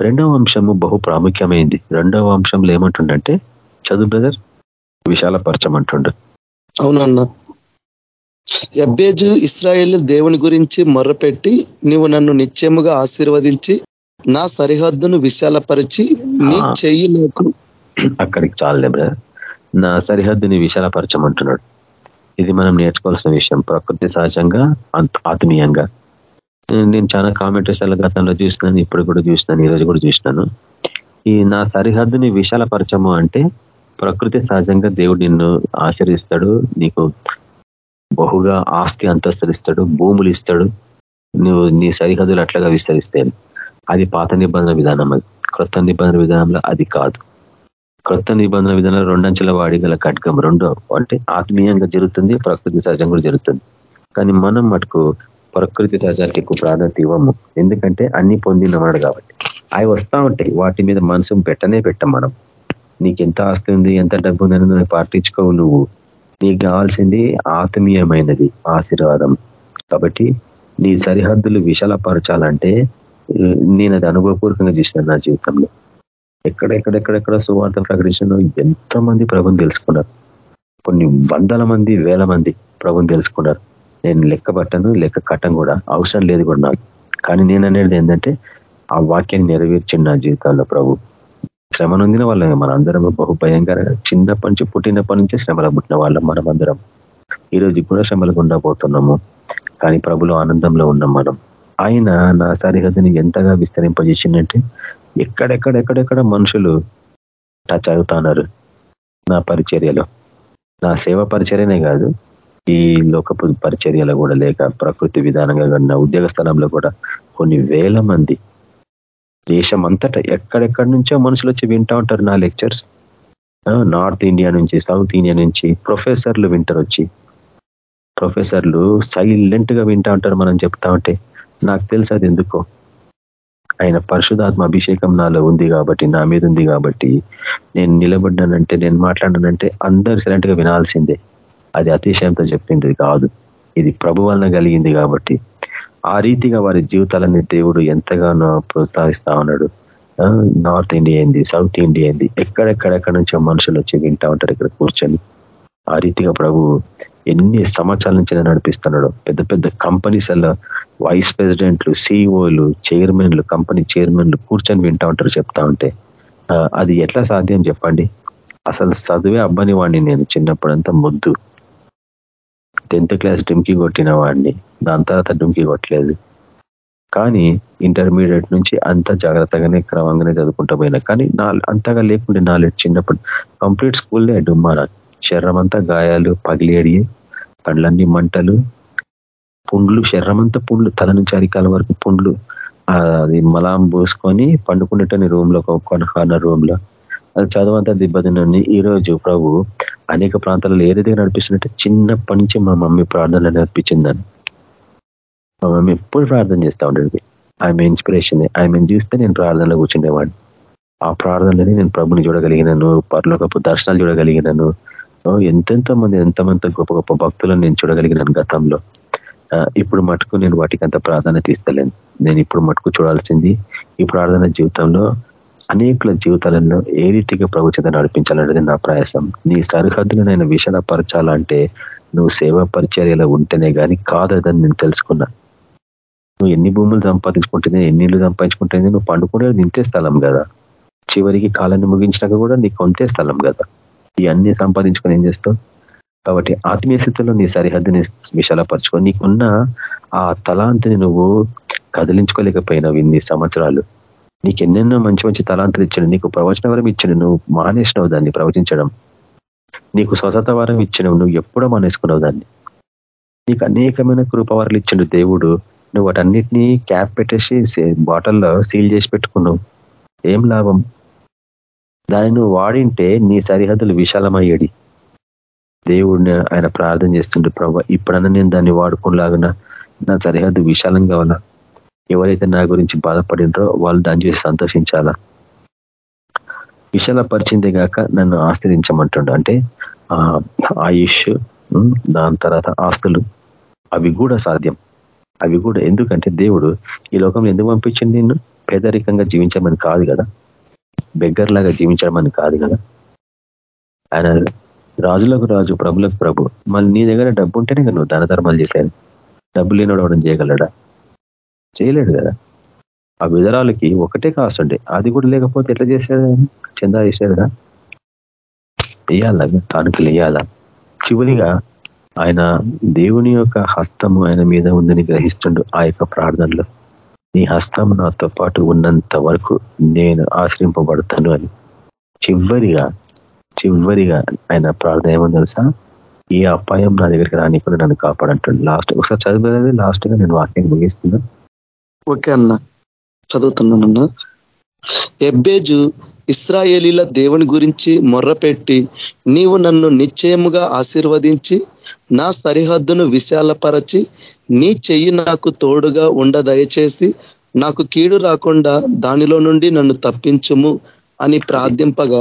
రెండవ అంశము బహు ప్రాముఖ్యమైంది. రెండవ అంశంలో ఏమంటుండంటే చదువు బ్రదర్ విశాలపరచమంటుండు అవునన్నా. ఎబ్బేజు ఇస్రాయేల్ దేవుని గురించి మొర్రపెట్టి నీవు నన్ను నిశ్చయముగా ఆశీర్వదించి నా సరిహద్దును విశాలపరిచి నీ చెయ్యి నాకు. అక్కడికి చాలే బ్రదర్. నా సరిహద్దుని విశాలపరచమంటున్నాడు. ఇది మనం నేర్చుకోవాల్సిన విషయం. ప్రకృతి సహజంగా ఆత్మీయంగా. నేను చాలా కామెంటరీస్ల గతంలో చూసినాను ఇప్పుడు కూడా చూసినాను ఈరోజు కూడా చూసినాను. ఈ నా సరిహద్దుని విశాలపరచము అంటే ప్రకృతి సహజంగా దేవుడు నిన్ను ఆశ్రయిస్తాడు నీకు బహుగా ఆస్తి అంతస్తులు ఇస్తాడు భూములు ఇస్తాడు నువ్వు నీ సరిహద్దులు అట్లాగా విస్తరిస్తాయి అది పాత నిబంధన విధానం అది. క్రొత్త నిబంధన విధానంలో అది కాదు. క్రొత్త నిబంధన విధానంలో రెండంచెల వాడి గల కట్కం రెండో అంటే ఆత్మీయంగా జరుగుతుంది ప్రకృతి సహజంగా కూడా జరుగుతుంది. కానీ మనం మటుకు ప్రకృతి సహజానికి ఎక్కువ ప్రాధాన్యత ఇవ్వము. ఎందుకంటే అన్ని పొందినవాడు కాబట్టి. అవి వస్తూ ఉంటాయి. వాటి మీద మనసు పెట్టనే పెట్టం మనం. నీకు ఎంత ఆస్తి ఉంది ఎంత డబ్బు ఉందని నువ్వు పాటించుకోవు నువ్వు. నీకు కావాల్సింది ఆత్మీయమైనది ఆశీర్వాదం. కాబట్టి నీ సరిహద్దులు విశాలపరచాలంటే నేను అది అనుభవపూర్వకంగా చూసినాను నా జీవితంలో. ఎక్కడెక్కడెక్కడెక్కడ సువార్త ప్రకటించిన ఎంతమంది ప్రభుని తెలుసుకున్నారు. కొన్ని వందల మంది వేల మంది ప్రభుని తెలుసుకున్నారు. నేను లెక్క పట్టను లెక్క కట్టం కూడా. అవసరం లేదు కూడా నాకు. కానీ నేను అనేది ఏంటంటే ఆ వాక్యాన్ని నెరవేర్చింది నా జీవితాల్లో ప్రభు. శ్రమ నొందిన మన అందరం బహు భయంకరంగా. చిన్నప్పటి నుంచి పుట్టినప్పటి నుంచే శ్రమలు పుట్టిన వాళ్ళం మనం అందరం. ఈరోజు కూడా శ్రమలు ఉండబోతున్నాము. కానీ ప్రభులో ఆనందంలో ఉన్నాం మనం. ఆయన నా సరిహద్దుని ఎంతగా విస్తరింపజేసిందంటే ఎక్కడెక్కడెక్కడెక్కడ మనుషులు టచ్ అవుతున్నారు నా పరిచర్యలో. నా సేవ పరిచర్యనే కాదు ఈ లోకపు పరిచర్యలో కూడా లేక ప్రకృతి విధానంగా ఉన్న ఉద్యోగ స్థలంలో కూడా కొన్ని వేల మంది దేశం అంతటా ఎక్కడెక్కడి నుంచో మనుషులు వచ్చి వింటా ఉంటారు నా లెక్చర్స్. నార్త్ ఇండియా నుంచి సౌత్ ఇండియా నుంచి ప్రొఫెసర్లు వింటారు వచ్చి. ప్రొఫెసర్లు సైలెంట్గా వింటూ వింటా ఉంటారు మనం చెప్తా ఉంటే. నాకు తెలుసు అది ఎందుకో. ఆయన పరిశుధాత్మ అభిషేకం నాలో ఉంది కాబట్టి నా మీద ఉంది కాబట్టి నేను నిలబడ్డానంటే నేను మాట్లాడానంటే అందరు సైలెంట్గా వినాల్సిందే. అది అతిశయంతో చెప్పింది కాదు. ఇది ప్రభు వలన కలిగింది కాబట్టి. ఆ రీతిగా వారి జీవితాలని దేవుడు ఎంతగానో ప్రోత్సహిస్తా ఉన్నాడు. నార్త్ ఇండియా ఏంది సౌత్ ఇండియా ఏంది ఎక్కడెక్కడెక్కడ నుంచో మనుషులు వచ్చి వింటా ఉంటారు ఇక్కడ కూర్చొని. ఆ రీతిగా ప్రభు ఎన్ని సంవత్సరాల నుంచి నడిపిస్తున్నాడు. పెద్ద పెద్ద కంపెనీస్ అలా వైస్ ప్రెసిడెంట్లు సిఇఓలు చైర్మన్లు కంపెనీ చైర్మన్లు కూర్చొని వింటా ఉంటారు చెప్తా ఉంటే. అది ఎట్లా సాధ్యం చెప్పండి? అసలు చదివే అబ్బని వాడిని నేను చిన్నప్పుడంతా ముద్దు. టెన్త్ క్లాస్ డుమ్కి కొట్టిన వాడిని. దాని తర్వాత డుమ్కి కొట్టలేదు. కానీ ఇంటర్మీడియట్ నుంచి అంత జాగ్రత్తగానే క్రమంగానే చదువుకుంటూ పోయినా. కానీ నా అంతగా లేకుండే నాలెడ్జ్ చిన్నప్పుడు. కంప్లీట్ స్కూల్లే డుమ్మా నాకు శరీరం అంతా గాయాలు పగిలేడి పండ్లన్నీ మంటలు పుండ్లు శరీరం అంతా పుండ్లు తల నుంచి అరికాల వరకు పుండ్లు అది మలాం పోసుకొని పండుకునేటని రూమ్లో లో కొన రూమ్లో. అది చదువు దిబ్బతినని ఈ ఈరోజు ప్రభు అనేక ప్రాంతాలలో ఏ రీతిగా నడిపిస్తున్నట్టే చిన్నప్పటి నుంచి మా మమ్మీ ప్రార్థనలు నడిపించిందని మా మమ్మీ ఎప్పుడు ప్రార్థన చేస్తూ ఉండేది. ఆమె ఇన్స్పిరేషన్ ఆమెను చూస్తే నేను ప్రార్థనలో కూర్చుండేవాడిని. ఆ ప్రార్థనలోనే నేను ప్రభుని చూడగలిగినాను పర్లోకపు దర్శనాలు చూడగలిగినాను. ఎంతెంతో మంది ఎంతమంత గొప్ప గొప్ప భక్తులను నేను చూడగలిగినాను గతంలో. ఇప్పుడు మటుకు నేను వాటికి అంత ప్రాధాన్యత ఇస్తలేను. నేను ఇప్పుడు మటుకు చూడాల్సింది ఈ ప్రార్థన జీవితంలో అనేకుల జీవితాలలో ఏ రీతిగా ప్రభుత్వం నడిపించాలనేది నా ప్రయాసం. నీ సరిహద్దులు నేను విషదపరచాలంటే నువ్వు సేవా పరిచర్యలో ఉంటేనే కానీ కాదని నేను తెలుసుకున్నా. నువ్వు ఎన్ని భూములు సంపాదించుకుంటుంది ఎన్ని ఇల్లు సంపాదించుకుంటుంది నువ్వు పండుకునేది నింతే స్థలం కదా. చివరికి కాలాన్ని ముగించినాక కూడా నీకు కొంతే స్థలం కదా. ఇవన్నీ సంపాదించుకొని ఏం చేస్తావు? కాబట్టి ఆత్మీయ స్థితిలో నీ సరిహద్దుని విశాలపరచుకో నీకున్న ఆ తలాంతిని నువ్వు కదిలించుకోలేకపోయినావు ఇన్ని సంవత్సరాలు. నీకు ఎన్నెన్నో మంచి మంచి తలాంతులు ఇచ్చాడు. నీకు ప్రవచన వరం ఇచ్చాడు. నువ్వు మానేసినావు దాన్ని ప్రవచించడం. నీకు స్వసత వరం ఇచ్చినవు నువ్వు ఎప్పుడో మానేసుకున్నావు దాన్ని. నీకు అనేకమైన కృపవరాలు ఇచ్చిండు దేవుడు. నువ్వు వాటన్నిటినీ క్యాప్ పెట్టేసి బాటిల్లో సీల్ చేసి పెట్టుకున్నావు. ఏం లాభం? దాన్ని నువ్వు వాడింటే నీ సరిహద్దులు విశాలమయ్యాడి దేవుడిని ఆయన ప్రార్థన చేస్తుండే. ప్రభావ ఇప్పుడన్నా నేను దాన్ని వాడుకునేలాగా నా సరిహద్దు విశాలం కావాలా ఎవరైతే నా గురించి బాధపడినరో వాళ్ళు దాన్ని చూసి సంతోషించాలా? విశాలపరిచిందే గాక నన్ను ఆశ్రయించమంటుండు. అంటే ఆయుష్ దాని తర్వాత ఆస్తులు అవి కూడా సాధ్యం. అవి కూడా ఎందుకంటే దేవుడు ఈ లోకంలో ఎందుకు పంపించింది నిన్ను? పేదరికంగా జీవించమని కాదు కదా? బెగ్గర్లాగా జీవించమని జీవించడం కాదు కదా? ఆయన రాజులకు రాజు ప్రభులకు ప్రభు. మళ్ళీ నీ దగ్గర డబ్బు ఉంటేనే నువ్వు దాన ధర్మాలు చేశాను డబ్బు లేనివాడు అవడం చేయగలడా? చేయలేడు కదా. ఆ విధరాలకి ఒకటే కాస్తుండే అది కూడా లేకపోతే ఎట్లా చేశాడు చందా చేశాడుగా వేయాలా? కానుకలు వేయాలా? చివరిగా ఆయన దేవుని యొక్క హస్తము ఆయన మీద ఉందని గ్రహిస్తుండు ఆ యొక్క ప్రార్థనలో. నీ హస్తం నాతో పాటు ఉన్నంత వరకు నేను ఆశ్రయింపబడతాను అని. చివరిగా చివరిగా ఆయన ప్రార్థన ఏమని తెలుసా? ఈ అపాయం నా దగ్గరికి రానికుండా నన్ను కాపాడంటాడు. లాస్ట్ ఒకసారి చదివేది లాస్ట్గా నేను వాక్యం ముగిస్తున్నాను ఓకే అన్న. చదువుతున్నానన్నా ఎబ్బేజు ఇస్రాయేలీల దేవుని గురించి మొర్రపెట్టి నీవు నన్ను నిశ్చయముగా ఆశీర్వదించి నా సరిహద్దును విశాలపరచి నీ చెయ్యి నాకు తోడుగా ఉండ దయచేసి నాకు కీడు రాకుండా దానిలో నుండి నన్ను తప్పించుము అని ప్రార్థింపగా.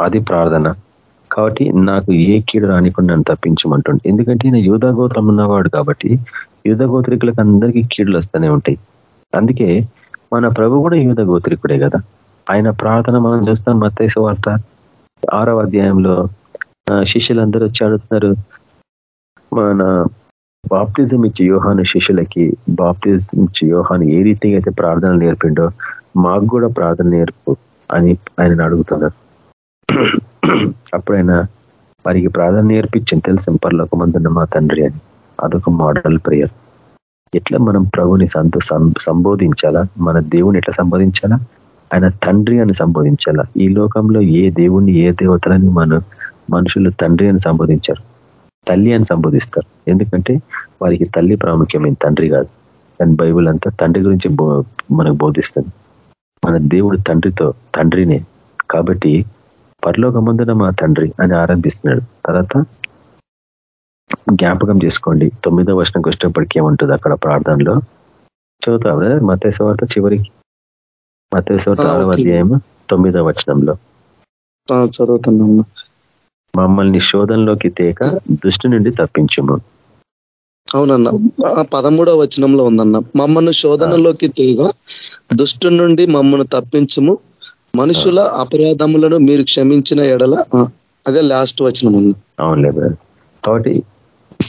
అది ప్రార్థన. కాబట్టి నాకు ఏ కీడు రానికుండా నన్ను తప్పించమంటుండే. ఎందుకంటే నేను యూధాగోత్రం ఉన్నవాడు కాబట్టి యూధ గోత్రికులకు అందరికీ కీడులు వస్తూనే ఉంటాయి. అందుకే మన ప్రభు కూడా యూధ గోత్రికుడే కదా. ఆయన ప్రార్థన మనం చూస్తాం మత్తైస వార్త ఆరవ అధ్యాయంలో శిష్యులందరూ వచ్చి అడుగుతున్నారు మన బాప్టిజం ఇచ్చే యోహాను శిష్యులకి బాప్టిజం ఇచ్చి యోహాను ఏ రీతిగా అయితే ప్రార్థన నేర్పిండో మాకు కూడా ప్రార్థన నేర్పు అని ఆయన అడుగుతున్నారు. అప్పుడైనా వారికి ప్రార్థన నేర్పించింది తెలుసు పర్లోకమందున్న మా తండ్రి అని. అదొక మోడల్ ప్రేయర్. ఎట్లా మనం ప్రభుని సంతో సంబోధించాలా? మన దేవుని ఎట్లా సంబోధించాలా? ఆయన తండ్రి అని సంబోధించాలా? ఈ లోకంలో ఏ దేవుణ్ణి ఏ దేవతలని మన మనుషులు తండ్రి అని సంబోధించారు. తల్లి అని సంబోధిస్తారు. ఎందుకంటే వారికి తల్లి ప్రాముఖ్యమైన తండ్రి కాదు. కానీ బైబుల్ అంతా తండ్రి గురించి మనకు బోధిస్తుంది. మన దేవుడు తండ్రితో తండ్రినే. కాబట్టి పరలోకమందున మా తండ్రి అని ఆరంభిస్తున్నాడు. తర్వాత జ్ఞాపకం చేసుకోండి. తొమ్మిదో వర్షంకి వచ్చేప్పటికి ఏముంటుంది అక్కడ ప్రార్థనలో? చదువుతా మతేశ్వార్త చివరికి మతేశ్వార్త ఆరో అధ్యాయం తొమ్మిదో వచనంలో. చదువుతున్నాను. మమ్మల్ని శోధనలోకి తేక దృష్టి నుండి తప్పించము. అవునన్న. పదమూడవ వచనంలో ఉందన్న. మమ్మల్ని శోధనలోకి తేగ దుష్టు నుండి మమ్మల్ని తప్పించము. మనుషుల అపరాధములను మీరు క్షమించిన ఎడల అదే లాస్ట్ వచనం ఉంది అవునులే కాబట్టి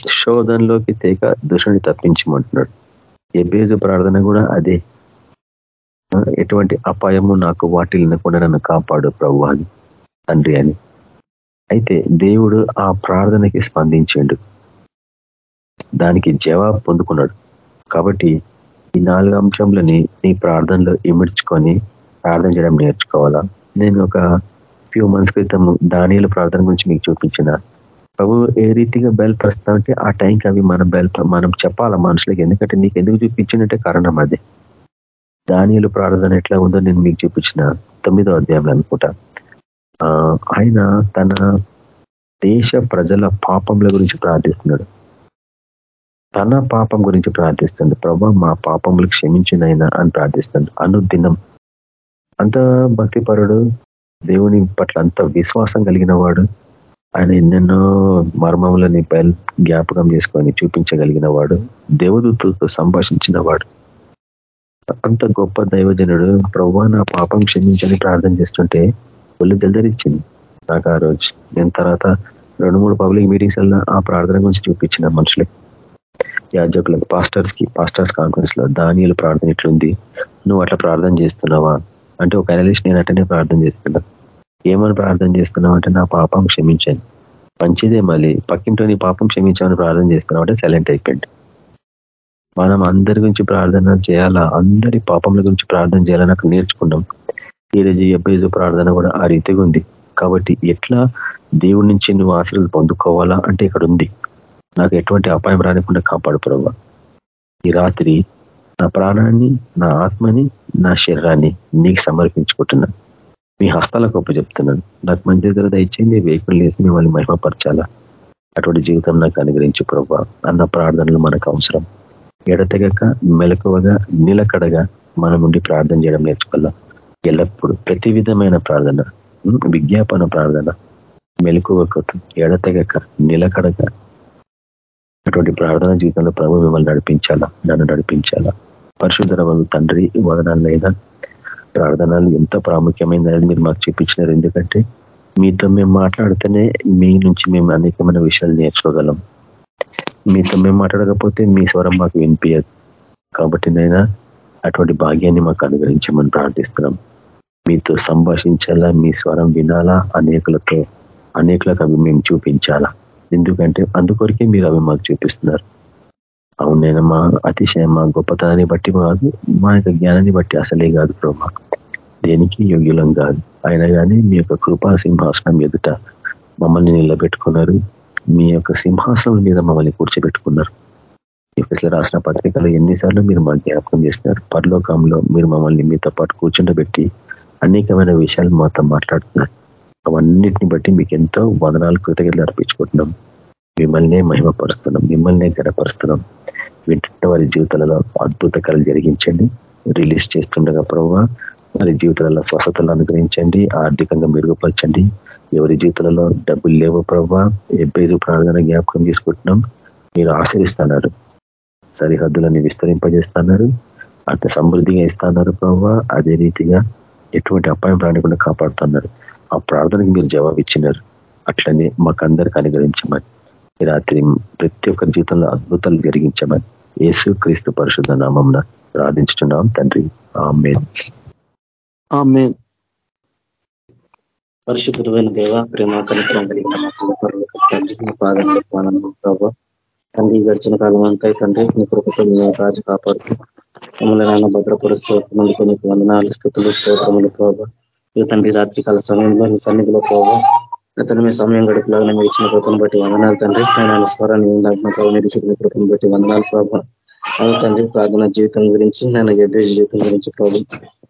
శోధనలోకి తేక దుష్టుని తప్పించమంటున్నాడు. ఎబేజు ప్రార్థన కూడా అదే. ఎటువంటి అపాయము నాకు వాటిల్ని కూడా నన్ను కాపాడు ప్రభు అని తండ్రి అని. అయితే దేవుడు ఆ ప్రార్థనకి స్పందించిండు. దానికి జవాబు పొందుకున్నాడు. కాబట్టి ఈ నాలుగు అంశంలని నీ ప్రార్థనలో ఇమిడ్చుకొని ప్రార్థన చేయడం నేర్చుకోవాలా? నేను ఒక ఫ్యూ మంత్స్ క్రితం దానిల ప్రార్థన గురించి మీకు చూపించిన ప్రభు ఏ రీతిగా బయలుపరుస్తామంటే ఆ టైంకి అవి మనం బయలు మనం చెప్పాలా మనుషులకి? ఎందుకంటే నీకు ఎందుకు చూపించినట్టే కారణం అది. దానిలు ప్రార్థన ఎట్లా ఉందో నేను మీకు చూపించిన తొమ్మిదో అధ్యాయంలో అనుకుంటా. ఆయన తన దేశ ప్రజల పాపంల గురించి ప్రార్థిస్తున్నాడు. తన పాపం గురించి ప్రార్థిస్తుంది ప్రభా మా పాపములు క్షమించినైనా అని ప్రార్థిస్తుంది అనుదినం. అంత భక్తిపరుడు దేవుని పట్ల అంత విశ్వాసం కలిగిన వాడు ఆయన ఎన్నెన్నో మర్మములని బయలు జ్ఞాపకం చేసుకొని చూపించగలిగిన వాడు దేవదూతులతో సంభాషించిన వాడు. అంత గొప్ప దైవజనుడు ప్రభా నా పాపం క్షమించని ప్రార్థన చేస్తుంటే ఒళ్ళు జల్దరిచ్చింది నాకు ఆ రోజు నేను తర్వాత రెండు మూడు పబ్లిక్ మీటింగ్స్ వల్ల ఆ ప్రార్థన గురించి చూపించిన మనుషులకి. యాజకులకు పాస్టర్స్కి పాస్టర్స్ కాన్ఫరెన్స్లో దానియలు ప్రార్థన ఇట్లుంది. నువ్వు అట్లా ప్రార్థన చేస్తున్నావా? అంటే ఒక అనలిస్ట్ నేను అట్టనే ప్రార్థన చేస్తున్నా. ఏమని ప్రార్థన చేస్తున్నామంటే నా పాపం క్షమించాను మంచిదే మళ్ళీ. పక్కింటోని పాపం క్షమించామని ప్రార్థన చేస్తున్నామంటే సైలెంట్ అయిపోయింది మనం అందరి గురించి ప్రార్థన చేయాలా? అందరి పాపంల గురించి ప్రార్థన చేయాలని అక్కడ నేర్చుకున్నాం. ఈరోజు ఎబ్బైజు ప్రార్థన కూడా ఆ రీతిగా ఉంది. కాబట్టి ఎట్లా దేవుడి నుంచి నువ్వు ఆశలు పొందుకోవాలా అంటే ఇక్కడ ఉంది. నాకు ఎటువంటి అపాయం రానికుండా కాపాడు ప్రభావ ఈ రాత్రి నా ప్రాణాన్ని నా ఆత్మని నా శరీరాన్ని నీకు సమర్పించుకుంటున్నాను. మీ హస్తాలకు గొప్ప చెప్తున్నాను. నాకు మంచి దగ్గర దయచేయండి వేకులు వేసి మిమ్మల్ని మహిమపరచాలా? అటువంటి జీవితం నాకు అనుగ్రహించు ప్రభావ అన్న ప్రార్థనలు మనకు అవసరం. ఎడతెగక మెలకువగా నిలకడగా మనం ఉండి ప్రార్థన చేయడం నేర్చుకోవాలా? ఎల్లప్పుడూ ప్రతి విధమైన ప్రార్థన విజ్ఞాపన ప్రార్థన మెలకువకట్టు ఎడతెగక నిలకడగా అటువంటి ప్రార్థన జీవితంలో ప్రభు మిమ్మల్ని నడిపించాలా? నన్ను నడిపించాలా? పరిశుద్ధ తండ్రి వదనాలు లేదా ప్రార్థనలు ఎంత ప్రాముఖ్యమైనది మీరు మాకు చూపించినారు. ఎందుకంటే మీతో మేము మాట్లాడితేనే మీ నుంచి మేము అనేకమైన విషయాలు నేర్చుకోగలం. మీతో మేము మాట్లాడకపోతే మీ స్వరం మాకు వినిపించదు కాబట్టి నైనా అటువంటి భాగ్యాన్ని మాకు అనుగ్రహించమని ప్రార్థిస్తున్నాం. మీతో సంభాషించాలా మీ స్వరం వినాలా అనేకులతో అనేకులకు అవి మేము చూపించాలా. ఎందుకంటే అందుకొరకే మీరు అవి మాకు చూపిస్తున్నారు. అవును నేను మా అతిశయం మా గొప్పతనాన్ని బట్టి కాదు మా యొక్క జ్ఞానాన్ని బట్టి అసలే కాదు ప్రభా. దేనికి యోగ్యులం కాదు. అయినా కానీ మీ యొక్క కృపా సింహాసనం ఎదుట మమ్మల్ని నిలబెట్టుకున్నారు. మీ యొక్క సింహాసనం మీద మమ్మల్ని కూర్చోబెట్టుకున్నారు. ఎఫ్ఎస్లో రాసిన పత్రికలో ఎన్నిసార్లు మీరు మా జ్ఞాపకం చేస్తున్నారు. పరలోకంలో మీరు మమ్మల్ని మీతో పాటు కూర్చుండబెట్టి అనేకమైన విషయాలు మాతో మాట్లాడుతున్నారు. అవన్నిటిని బట్టి మీకు ఎంతో వదనాలు కృతజ్ఞతలు అర్పించుకుంటున్నాం. మిమ్మల్నే మహిమపరుస్తున్నాం మిమ్మల్నే గడపరుస్తున్నాం వింటున్న వారి జీవితాలలో అద్భుత కళలు జరిగించండి రిలీజ్ చేస్తుండగా ప్రభావ వారి జీవితాలలో స్వస్థతలు అనుగ్రహించండి ఆర్థికంగా మెరుగుపరచండి. ఎవరి జీవితాలలో డబ్బులు లేవు ప్రభావ ఎబ్బైదు ప్రార్థన జ్ఞాపకం తీసుకుంటున్నాం మీరు ఆశ్రయిస్తున్నారు సరిహద్దులని విస్తరింపజేస్తున్నారు. అంత సమృద్ధిగా ఇస్తున్నారు ప్రభావ. అదే రీతిగా ఎటువంటి అపాయం రానికుండా కాపాడుతున్నారు. ఆ ప్రార్థనకి మీరు జవాబు ఇచ్చినారు అట్లనే మాకందరికి అనుగ్రహించమని. రాత్రి ప్రతి ఒక్క జీవితంలో అద్భుతాలు జరిగించమని యేసు క్రీస్తు పరిశుద్ధ నామం ప్రార్థించుతున్నాం తండ్రి. పరిశుద్ధమైన దేవ ప్రేమ కలిగిన తండ్రి మీ పాదంలో ప్రభావ తండ్రి గడిచిన కాలం అంతా తండ్రి మీ కృపతో రాజు కాపాడుతూ మమ్మల్ని నాన్న భద్రపరుస్తూ నీకు వందనాలు స్థుతులు స్తోత్రములు ప్రభావ తండ్రి రాత్రి కాల సమయంలో మీ సన్నిధిలో ప్రభావ అతను మీ సమయం గడుపులాగా మీరు ఇచ్చిన కృపను బట్టి వందనాలు తండ్రి. ఆయన స్వరాన్ని ప్రభావ మీరు ఇచ్చిన కృపను బట్టి వందనాలు ప్రభావ అవును తండ్రి. ప్రార్థన జీవితం గురించి నేను ఎబ్బేజ్ జీవితం గురించి ప్రభు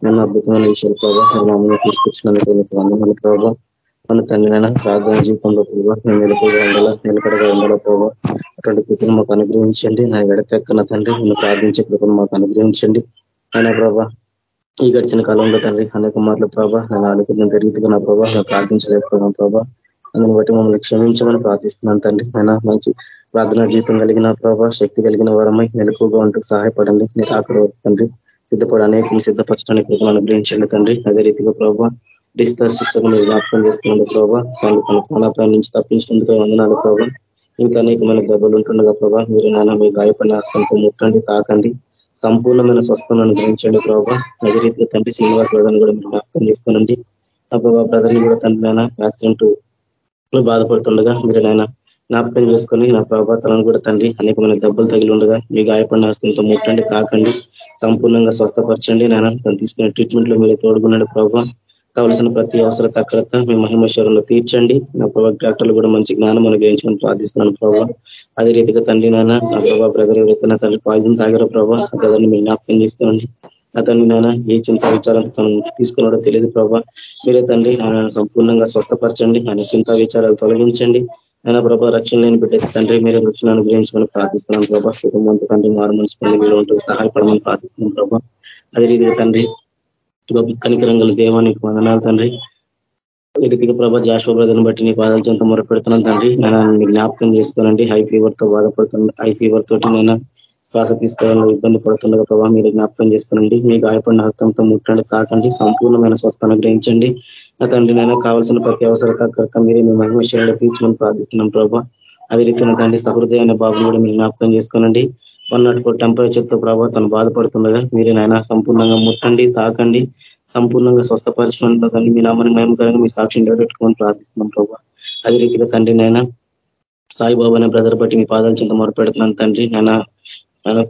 నన్ను అద్భుతమైన విషయాలు ప్రభావ మమ్మల్ని తీసుకొచ్చినందుకు నీకు వందనాలు ప్రభావ మన తండ్రినైనా ప్రార్థన జీవితంలో ప్రభావ నేను నిలకడగా ఉండాలా? నిలకడగా ఉండాలా ప్రభావ అటువంటి కృపను మాకు అనుగ్రహించండి. నా ఎడతెక్కన తండ్రి నేను ప్రార్థించే కృపను మాకు అనుగ్రహించండి. అయినా ప్రభావ ఈ గడిచిన కాలంలో తండ్రి అనేక మార్లు ప్రభా నేను అనుకున్నంత రీతిగా నా ప్రభా నేను ప్రార్థించలేకపోయినా ప్రభా. అందుని బట్టి మమ్మల్ని క్షమించమని ప్రార్థిస్తున్నాను తండ్రి. నేను మంచి ప్రార్థన జీవితం కలిగిన ప్రభా శక్తి కలిగిన వారమై మెలకుగా ఉంటూ సహాయపడండి. నేను అక్కడ తండ్రి. సిద్ధపడ అనేక సిద్ధపరచడానికి మనం అనుగ్రహించండి తండ్రి. అదే రీతిగా ప్రభా డిస్టర్ సిస్టమ్ మీరు జ్ఞాపకం చేసుకున్నాడు ప్రభావ వాళ్ళు తన ప్రాణాపాయం నుంచి తప్పించినందుకు వందనాలు ప్రభా. ఇంకా అనేకమైన దెబ్బలు ఉంటుండగా ప్రభా మీరు నాన్న మీ గాయపడిన ఆస్తంతో ముట్టండి తాకండి. సంపూర్ణమైన స్వస్థను అనుగ్రహించండి ప్రభావ అదే రీతిగా తండ్రి శ్రీనివాస్ బ్రదర్ని కూడా మీరు జ్ఞాపకం చేసుకోనండి. ఆ బ్రదర్ని కూడా తండ్రి నాయన యాక్సిడెంట్ బాధపడుతుండగా మీరు నాయన జ్ఞాపకం చేసుకొని నా ప్రభావ తనను కూడా తండ్రి అనేకమైన దెబ్బలు తగిలి ఉండగా మీ గాయపడిన హస్తంతో ముట్టండి తాకండి సంపూర్ణంగా స్వస్థపరచండి నాయన. తను తీసుకున్న ట్రీట్మెంట్లో మీరు తోడుకున్నాడు ప్రభావ కావలసిన ప్రతి అవసర తక్రత మీ మహిమేశ్వరంలో తీర్చండి. నా ప్రభావ డాక్టర్లు కూడా మంచి జ్ఞానం అనుగ్రహించమని ప్రార్థిస్తున్నాను ప్రభావ అదే రీతిగా తండ్రి నాన్న నా ప్రభా బ్రదర్ ఎవరైతే నా తండ్రి పాయిజన్ తాగారో ప్రభా ఆ బ్రదర్ని మీరు జ్ఞాపకం చేసుకోండి. అతన్ని నాన్న ఏ చింత విచారాలతో తను తీసుకున్నాడో తెలియదు ప్రభా. మీరే తండ్రి ఆయన సంపూర్ణంగా స్వస్థపరచండి ఆయన చింత విచారాలు తొలగించండి. ఆయన ప్రభా రక్షణ లేని బిడ్డ తండ్రి మీరే రక్షణ అనుగ్రహించమని ప్రార్థిస్తున్నాను ప్రభా. కుటుంబంతో తండ్రి మారు మనసు మీరు ఉంటుంది సహాయపడమని ప్రార్థిస్తున్నాం ప్రభా. అదే రీతిగా తండ్రి కనికరంగల దేవానికి వందనాలు తండ్రి. రీతిగా ప్రభా జాషువ బ్రదర్ని బట్టి నీ పాదాల చెంత మొరపెడుతున్నాను తండ్రి. నేను జ్ఞాపకం చేసుకోనండి. హై ఫీవర్తో బాధపడుతుంది హై ఫీవర్ తోటి నేను శ్వాస తీసుకోవడంలో ఇబ్బంది పడుతుండగా ప్రభావ మీరు జ్ఞాపకం చేసుకోనండి. మీ గాయపడిన హస్తంతో ముట్టండి కాకండి సంపూర్ణమైన స్వస్థను గ్రహించండి. నా తండ్రి నేను కావాల్సిన ప్రతి అవసరత కర్త మీరే మీ మహిమ శైలి తీర్చమని ప్రార్థిస్తున్నాం ప్రభావ అదే రీతిన తండ్రి సహృదయ అనే బాబుని కూడా మీరు జ్ఞాపకం చేసుకోనండి. వన్ నాట్ ఫోర్ టెంపరేచర్తో ప్రభావ తను బాధపడుతుండగా మీరే నాయన సంపూర్ణంగా ముట్టండి తాకండి. సంపూర్ణంగా స్వస్థపరచమని తల్లి మీ నామని మహిమకరంగా మీ సాక్షి నిలబెట్టుకోమని ప్రార్థిస్తున్నాం ప్రభావ అదే రీతిగా తండ్రి నైనా సాయిబాబా అనే బ్రదర్ బట్టి మీ పాదాలు చింత మొరపెడుతున్నాను తండ్రి. నేను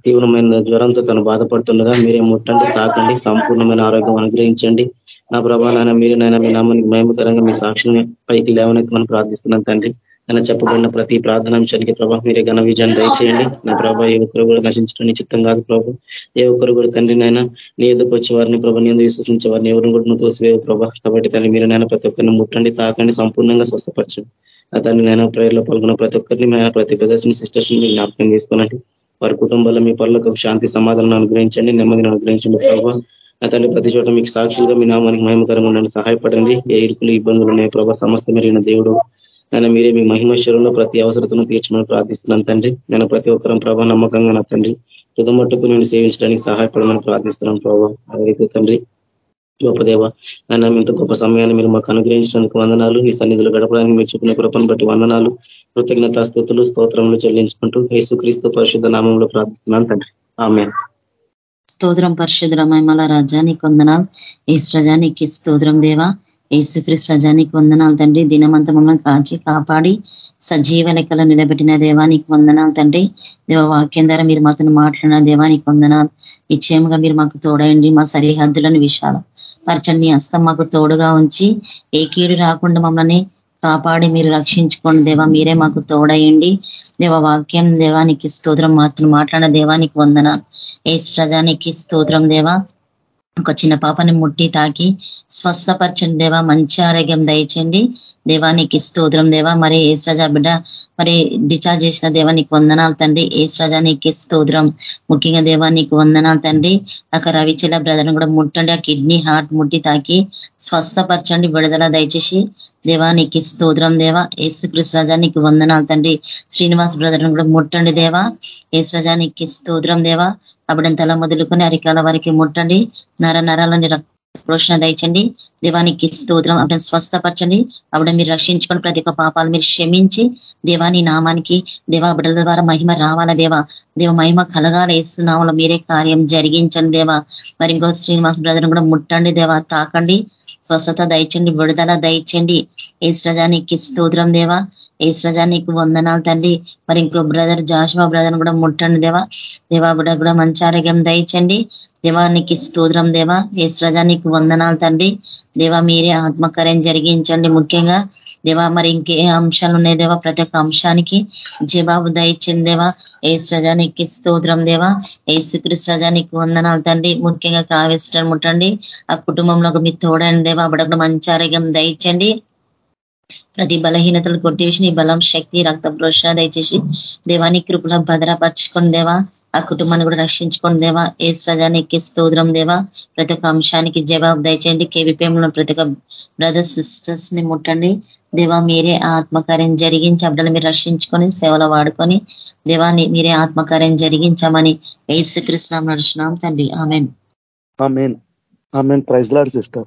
తీవ్రమైన జ్వరంతో తను బాధపడుతుండగా మీరే ముట్టండి తాకండి సంపూర్ణమైన ఆరోగ్యం అనుగ్రహించండి. నా ప్రభా నాయన మీరు నైనా మీ నామానికి మహిమకరంగా మీ సాక్షిని పైకి లేవనెత్తి మనం ప్రార్థిస్తున్నాం తండ్రి. నేను చెప్పబడిన ప్రతి ప్రార్థనాంశానికి ప్రభావ మీరే ఘన విజయాన్ని దయచేయండి. నా ప్రభావ ఏ ఒక్కరు కూడా నశించడం చిత్తం కాదు ప్రభు. ఏ ఒక్కరు కూడా తండ్రి నైనా నీ ఎందుకు వచ్చే వారిని ప్రభు నీ విశ్వసించే వారిని ఎవరిని కూడా నువ్వు తోసివేవు ప్రభా. కాబట్టి తండ్రి మీరు నైనా ప్రతి ఒక్కరిని ముట్టండి తాకండి సంపూర్ణంగా స్వస్థపరచండి. ఆ తండ్రి నైనా ప్రేయర్లో పాల్గొన్న ప్రతి ఒక్కరిని ప్రతి ప్రదర్శన సిస్టర్స్ మీరు జ్ఞాపకం చేసుకోనండి. వారి కుటుంబాల్లో మీ పనులకు శాంతి సమాధానం అనుగ్రహించండి నెమ్మదిని అనుగ్రహించండి ప్రభావ నా తండ్రి ప్రతి చోట మీకు సాక్షులుగా మీ నామానికి మహిమకరంగా ఉండండి సహాయపడండి. ఏ ఇరుకులు ఇబ్బందులు ఉన్నాయి ప్రభావ సమస్త మెరిగిన దేవుడు నేను మీరే మీ మహిమశ్వరంలో ప్రతి అవసరతను తీర్చమని ప్రార్థిస్తున్నాను తండ్రి. నేను ప్రతి ఒక్కరం ప్రభా నమ్మకంగా నా తండ్రి. తుదమట్టుకు నేను సేవించడానికి సహాయపడమని ప్రార్థిస్తున్నాను ప్రభావ అదే తండ్రి గొప్ప దేవ నన్ను ఇంత గొప్ప సమయాన్ని మీరు మాకు అనుగ్రహించినందుకు వందనాలు. ఈ సన్నిధులు గడపడానికి మీరు చెప్పిన కృపను బట్టి వందనాలు. కృతజ్ఞత స్థుతులు స్తోత్రములు చెల్లించుకుంటూ యేసుక్రీస్తు పరిశుద్ధ నామంలో ప్రార్థిస్తున్నాను తండ్రి. ఆమె స్తోత్రం పరిశుద్ధ మహిమల రాజానికి వందనాలు. ఈ సృజానికి స్తోత్రం దేవా. యేసుక్రీస్తు రజానికి వందనాలు తండ్రి. దినమంత మమ్మల్ని కాచి కాపాడి సజీవ లెక్కలో నిలబెట్టిన దేవానికి వందనాలు తండ్రి. దేవ వాక్యం ద్వారా మీరు మాతో మాట్లాడిన దేవానికి వందనాలు. నిశ్చయముగా మీరు మాకు తోడయండి మా సరిహద్దులను విషయాలు పరచండి. హస్తం మాకు తోడుగా ఉంచి ఏ కీడు రాకుండా మమ్మల్ని కాపాడి మీరు రక్షించుకోండి దేవా. మీరే మాకు తోడయండి. దేవ వాక్యం దేవానికి స్తోత్రం. మాత్రం మాట్లాడిన దేవానికి వందన ఏ సజానికి స్తోత్రం దేవా. ఒక చిన్న పాపని ముట్టి తాకి స్వస్థపరచండి దేవా మంచి ఆరోగ్యం దయచండి దేవానికి స్తోత్రం దేవా. మరి ఏ సజా బిడ్డ మరి డిచార్జ్ చేసిన దేవానికి వందనాలు తండ్రి. ఏ నీకు స్తోత్రం. ముఖ్యంగా దేవానికి వందనాలు తండ్రి. అక్కడ రవిచల బ్రదర్ని కూడా ముట్టండి. ఆ కిడ్నీ హార్ట్ ముట్టి తాకి స్వస్థపరచండి విడుదల దయచేసి. దేవానికి స్తోత్రం దేవా. ఏసుకృష్ణ రజానికి వందనాలు తండ్రి. శ్రీనివాస్ బ్రదర్ని కూడా ముట్టండి దేవా. ఏసు రజానికి స్తోత్రం దేవా. అప్పుడంతలా మొదలుకొని అరికాల వారికి ముట్టండి. నర నరాలని పోషణ దయచండి దేవానికి స్తోత్రం. అప్పుడు స్వస్థపరచండి. అప్పుడు మీరు రక్షించుకొని ప్రతి ఒక్క పాపాలు మీరు క్షమించి దేవాని నామానికి దేవా బిడ్డల ద్వారా మహిమ రావాల దేవా. దేవ మహిమ కలగాల వేస్తున్నామలో మీరే కార్యం జరిగించండి దేవా. మరి ఇంకో శ్రీనివాస్ బ్రదర్ కూడా ముట్టండి దేవా. తాకండి. స్వస్థత దయచండి విడుదల దయచండి. ఏ సజానికి స్తోత్రం దేవా. ఏసురజా నీకు వందనాలు తండ్రి మరి ఇంకో బ్రదర్ జాషువా బ్రదర్ కూడా ముట్టండి దేవా. దేవా కూడా కూడా మంచి ఆరోగ్యం దయచండి. దేవానికి స్తోత్రం దేవా. ఏసురజా నీకు వందనాలు తండ్రి దేవా మీరే ఆత్మకార్యం జరిగించండి ముఖ్యంగా. దేవా మరి ఇంకే అంశాలు ఉన్నాయి దేవా? ప్రతి ఒక్క అంశానికి జవాబు దయచండి దేవా. ఏ నీకు స్తోత్రం దేవా. ఏసుకృష్ణ నీకు వందనాలు తండ్రి. ముఖ్యంగా కావేశ్వరం ముట్టండి. ఆ కుటుంబంలో మీ తోడండి దేవా. అప్పుడప్పుడు మంచి ఆరోగ్యం దయచండి ప్రతి బలహీనతలు కొట్టివేసి నీ బలం శక్తి రక్త ప్రోషణ దయచేసి దేవాని కృపలో భద్రపరచుకుని దేవా. ఆ కుటుంబాన్ని కూడా రక్షించుకోండి దేవా. ఏ స్రజానికి స్తోత్రం దేవా. ప్రతి ఒక్క అంశానికి జవాబు దయచేయండి. కేవీపీఎంలో ప్రతి ఒక్క బ్రదర్స్ సిస్టర్స్ని ముట్టండి. దేవా మీరే ఆత్మకార్యం జరిగించి అబ్బడలు మీరు రక్షించుకొని సేవలో వాడుకొని దేవాన్ని మీరే ఆత్మకార్యం జరిగించామని ఏసుకృష్ణ నడుచున్నాం తండ్రి. ఆమెన్. సిస్టర్.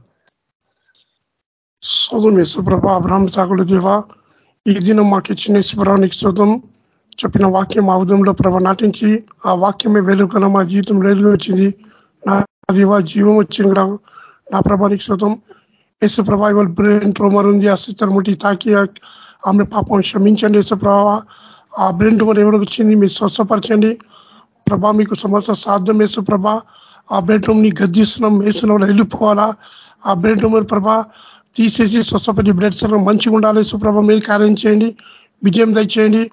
శోధం యేసుప్రభ అబ్రాహ్మ సాగుల దేవ. ఈ దినం మాకు ఇచ్చిన యేసుప్రభానికి శోధం చెప్పిన వాక్యం ఆ ఉదయంలో ప్రభ నాటించి ఆ వాక్యమే వెలుగున మా జీవితం వెలుగు వచ్చింది. నా దివా జీవం వచ్చింది నా ప్రభానికి శృతం యేసు ప్రభా ఇవాళ బ్రెయిన్ ట్రోమర్ ఉంది. ఆ సిస్టర్ ముట్టి తాకి ఆమె పాపం క్షమించండి యేసు ప్రభావ ఆ బ్రెయిన్ ట్రోమర్ ఎవరికి వచ్చింది? మీరు స్వస్థపరచండి. ప్రభా మీకు సమస్య సాధ్యం యేసు ప్రభా. ఆ బెడ్రూమ్ని గద్దిస్తున్నాం. వేసిన వెళ్ళిపోవాలా? ఆ బెడ్రూమ్ ప్రభా తీసేసి స్వస్థపతి బ్లడ్ సెల్ మంచిగా ఉండాలి సుప్రభ మీరు కార్యం చేయండి. విజయం దయచేయండి.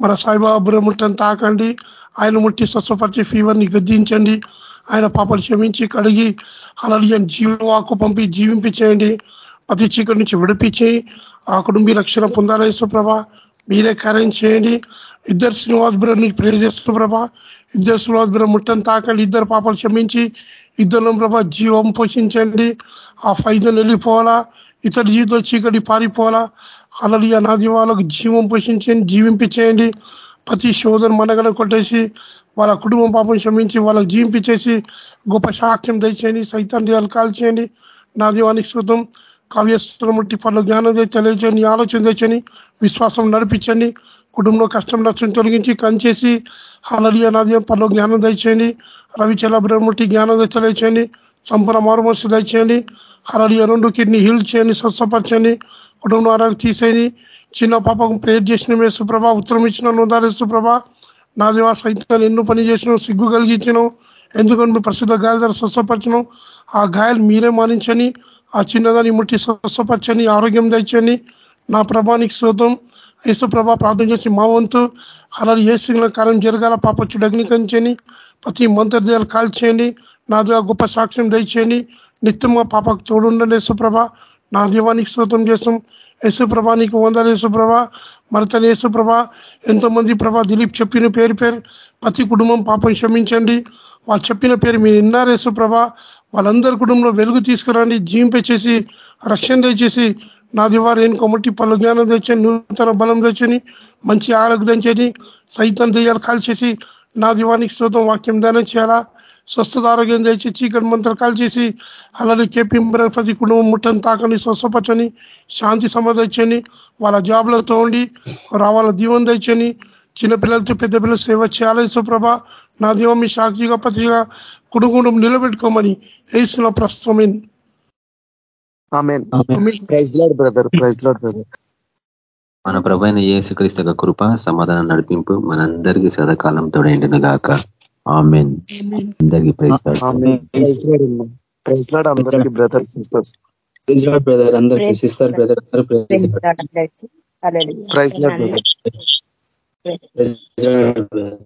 మన సాయిబాబా ముట్టని తాకండి. ఆయన ముట్టి స్వస్థపరిచే ఫీవర్ని గద్దించండి. ఆయన పాపలు క్షమించి కడిగి అలలియని జీవాకు పంపి జీవింపించేయండి ప్రతి చీకటి నుంచి విడిపించి ఆ కుటుంబీ రక్షణ పొందాలి సుప్రభ మీరే కార్యం చేయండి. ఇద్దరు శ్రీనివాస్ బ్రహ్మ నుంచి ప్రేర్ చేస్తూ ఇద్దరు శ్రీనివాస్ బ్రహ్మ ముట్టని తాకండి. ఇద్దరు పాపలు క్షమించి ఇద్దరు ప్రభా జీవం పోషించండి. ఆ ఫైదలు వెళ్ళిపోవాలా ఇతర జీవితం చీకటి పారిపోవాలా? అలలి అనాది వాళ్ళకు జీవం పోషించండి జీవింపించేయండి. ప్రతి శోధన మనగడ కొట్టేసి వాళ్ళ కుటుంబం పాపం క్షమించి వాళ్ళకు జీవింపించేసి గొప్ప సాక్ష్యం దయచేయండి. సైతాన్ని కాల్చేయండి. నా దీవానికి శుద్ధం కావ్యస్త్రం ముట్టి పనులు జ్ఞానం తెలియచేయండి ఆలోచన తెచ్చని విశ్వాసం నడిపించండి. కుటుంబంలో కష్టం నష్టం తొలగించి కంచేసి హలలి అనాది పనులు జ్ఞానం దయచేయండి. రవిచల బ్రహ్మటి జ్ఞానం తెలియచేయండి సంపూర్ణ మారుమర్శ దయచేయండి. హలలియ రెండు కిడ్నీ హీల్ చేయండి స్వస్థపరచండి. కుటుంబ ఆరోగ్యం తీసేయని చిన్న పాపకు ప్రేర్ చేసిన యేసుప్రభ ఉత్తరం ఇచ్చిన నోదాలు యేసుప్రభ నా దేవా సైతాన్ని ఎన్నో పని చేసినావు సిగ్గు కలిగించినావు ఎందుకంటే మీ ప్రసిద్ధ గాయాల ద్వారా స్వస్థపరచను ఆ గాయాలు మీరే మానించని ఆ చిన్నదాన్ని ముట్టి స్వస్థపరచని ఆరోగ్యం తెచ్చని నా ప్రభానికి శోతం యేసు ప్రార్థన చేసి మా వంతు. అలాగే ఏ సింగ్ల కార్యం జరగాల పాప చుడగ్ని కంచని ప్రతి మంత్రదేయాలు కాల్చేయండి. నా ద్వారా గొప్ప సాక్ష్యం దయచేయండి. నిత్యం మా పాపకు తోడుండండి యేసుప్రభ నా దీవానికి స్తోత్రం చేస్తాం. యేసుప్రభ నీకు వందలు యేసుప్రభ మరతని యేసుప్రభ. ఎంతోమంది ప్రభా దిలీప్ చెప్పిన పేరు పేరు ప్రతి కుటుంబం పాపం క్షమించండి. వాళ్ళు చెప్పిన పేరు మీరు విన్నారు యేసుప్రభ. వాళ్ళందరి కుటుంబంలో వెలుగు తీసుకురండి. జీంపేచేసి రక్షణ దయచేసి నా దివారు నేను కొమ్మటి పలు జ్ఞానం తెచ్చని నూతన బలం తెచ్చని మంచి ఆలకు దంచని సైతం దెయ్యాలు కాల్చేసి నా దివానికి స్తోత్రం వాక్యం దానం చేయాలా? స్వస్థత ఆరోగ్యం తెచ్చి చీకటి మంత్రాలు కాల్చేసి అలాగే కేపీ ప్రతి కుటుంబం ముట్టని తాకని స్వస్థపచ్చని శాంతి సమాధించని వాళ్ళ జాబ్లతో ఉండి రావాల దీవం తెచ్చని చిన్నపిల్లలతో పెద్ద పిల్లలు సేవ చేయాలి సుప్రభ నా దీవం మీ సాక్షిగా పతిగా కుటుంబం నిలబెట్టుకోమని వేస్తున్న ప్రస్తుతం బ్రదర్ ప్రైజ్ లాడ్ బ్రదర్. మన ప్రభైన యేసుక్రీస్తు కృప సమాధానం నడిపింపు మనందరికీ సదాకాలం తోడైండిన గాక. ఆమెన్. అందరికీ ప్రైజ్ ప్రైజ్ లాడ్ అందరికీ బ్రదర్ సిస్టర్స్. బ్రదర్ అందరికీ. సిస్టర్ బ్రదర్ అందరూ ప్రైజ్ లాడ్. బ్రదర్. బ్రదర్.